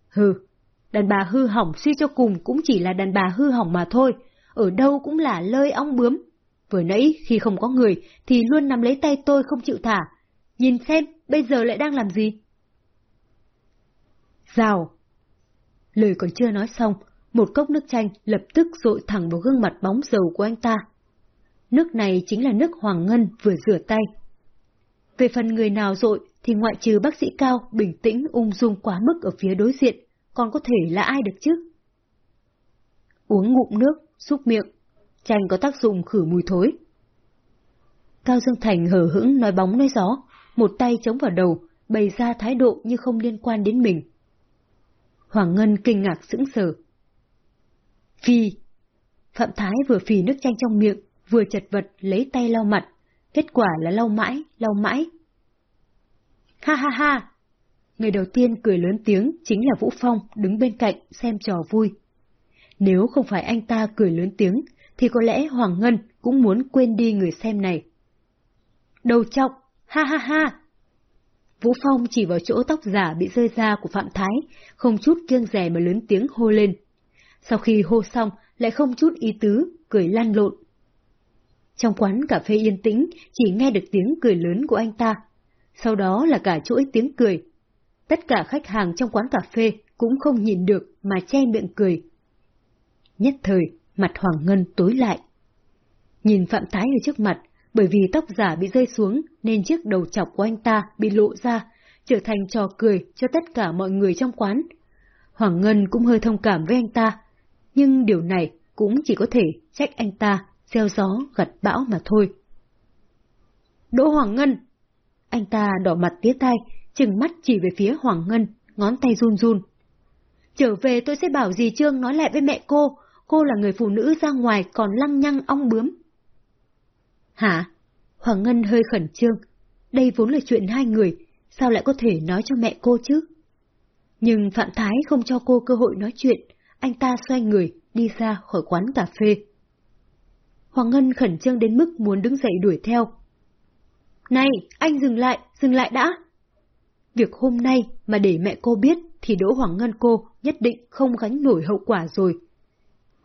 S1: Hừ, đàn bà hư hỏng suy cho cùng cũng chỉ là đàn bà hư hỏng mà thôi, ở đâu cũng là lơi ong bướm. Vừa nãy khi không có người thì luôn nắm lấy tay tôi không chịu thả. Nhìn xem, bây giờ lại đang làm gì? Rào! Lời còn chưa nói xong, một cốc nước chanh lập tức rội thẳng vào gương mặt bóng dầu của anh ta. Nước này chính là nước Hoàng Ngân vừa rửa tay. Về phần người nào rội thì ngoại trừ bác sĩ Cao bình tĩnh ung dung quá mức ở phía đối diện, còn có thể là ai được chứ? Uống ngụm nước, xúc miệng, chanh có tác dụng khử mùi thối. Cao Dương Thành hở hững nói bóng nói gió, một tay chống vào đầu, bày ra thái độ như không liên quan đến mình. Hoàng Ngân kinh ngạc sững sờ. Phi! Phạm Thái vừa phì nước chanh trong miệng, vừa chật vật lấy tay lau mặt. Kết quả là lau mãi, lau mãi. Ha ha ha! Người đầu tiên cười lớn tiếng chính là Vũ Phong đứng bên cạnh xem trò vui. Nếu không phải anh ta cười lớn tiếng, thì có lẽ Hoàng Ngân cũng muốn quên đi người xem này. Đầu trọng, Ha ha ha! Vũ Phong chỉ vào chỗ tóc giả bị rơi ra của Phạm Thái, không chút kiêng rẻ mà lớn tiếng hô lên. Sau khi hô xong, lại không chút ý tứ, cười lan lộn. Trong quán cà phê yên tĩnh, chỉ nghe được tiếng cười lớn của anh ta. Sau đó là cả chuỗi tiếng cười. Tất cả khách hàng trong quán cà phê cũng không nhìn được mà che miệng cười. Nhất thời, mặt Hoàng Ngân tối lại. Nhìn Phạm Thái ở trước mặt, bởi vì tóc giả bị rơi xuống nên chiếc đầu chọc của anh ta bị lộ ra, trở thành trò cười cho tất cả mọi người trong quán. Hoàng Ngân cũng hơi thông cảm với anh ta, nhưng điều này cũng chỉ có thể trách anh ta gieo gió gặt bão mà thôi. Đỗ Hoàng Ngân! Anh ta đỏ mặt tía tai, chừng mắt chỉ về phía Hoàng Ngân, ngón tay run run. Trở về tôi sẽ bảo dì Trương nói lại với mẹ cô, cô là người phụ nữ ra ngoài còn lăng nhăng ong bướm. Hả? Hoàng Ngân hơi khẩn trương. Đây vốn là chuyện hai người, sao lại có thể nói cho mẹ cô chứ? Nhưng Phạm Thái không cho cô cơ hội nói chuyện, anh ta xoay người, đi ra khỏi quán cà phê. Hoàng Ngân khẩn trương đến mức muốn đứng dậy đuổi theo. Này, anh dừng lại, dừng lại đã! Việc hôm nay mà để mẹ cô biết thì Đỗ Hoàng Ngân cô nhất định không gánh nổi hậu quả rồi.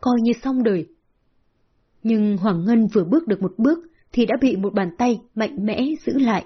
S1: Coi như xong đời. Nhưng Hoàng Ngân vừa bước được một bước thì đã bị một bàn tay mạnh mẽ giữ lại.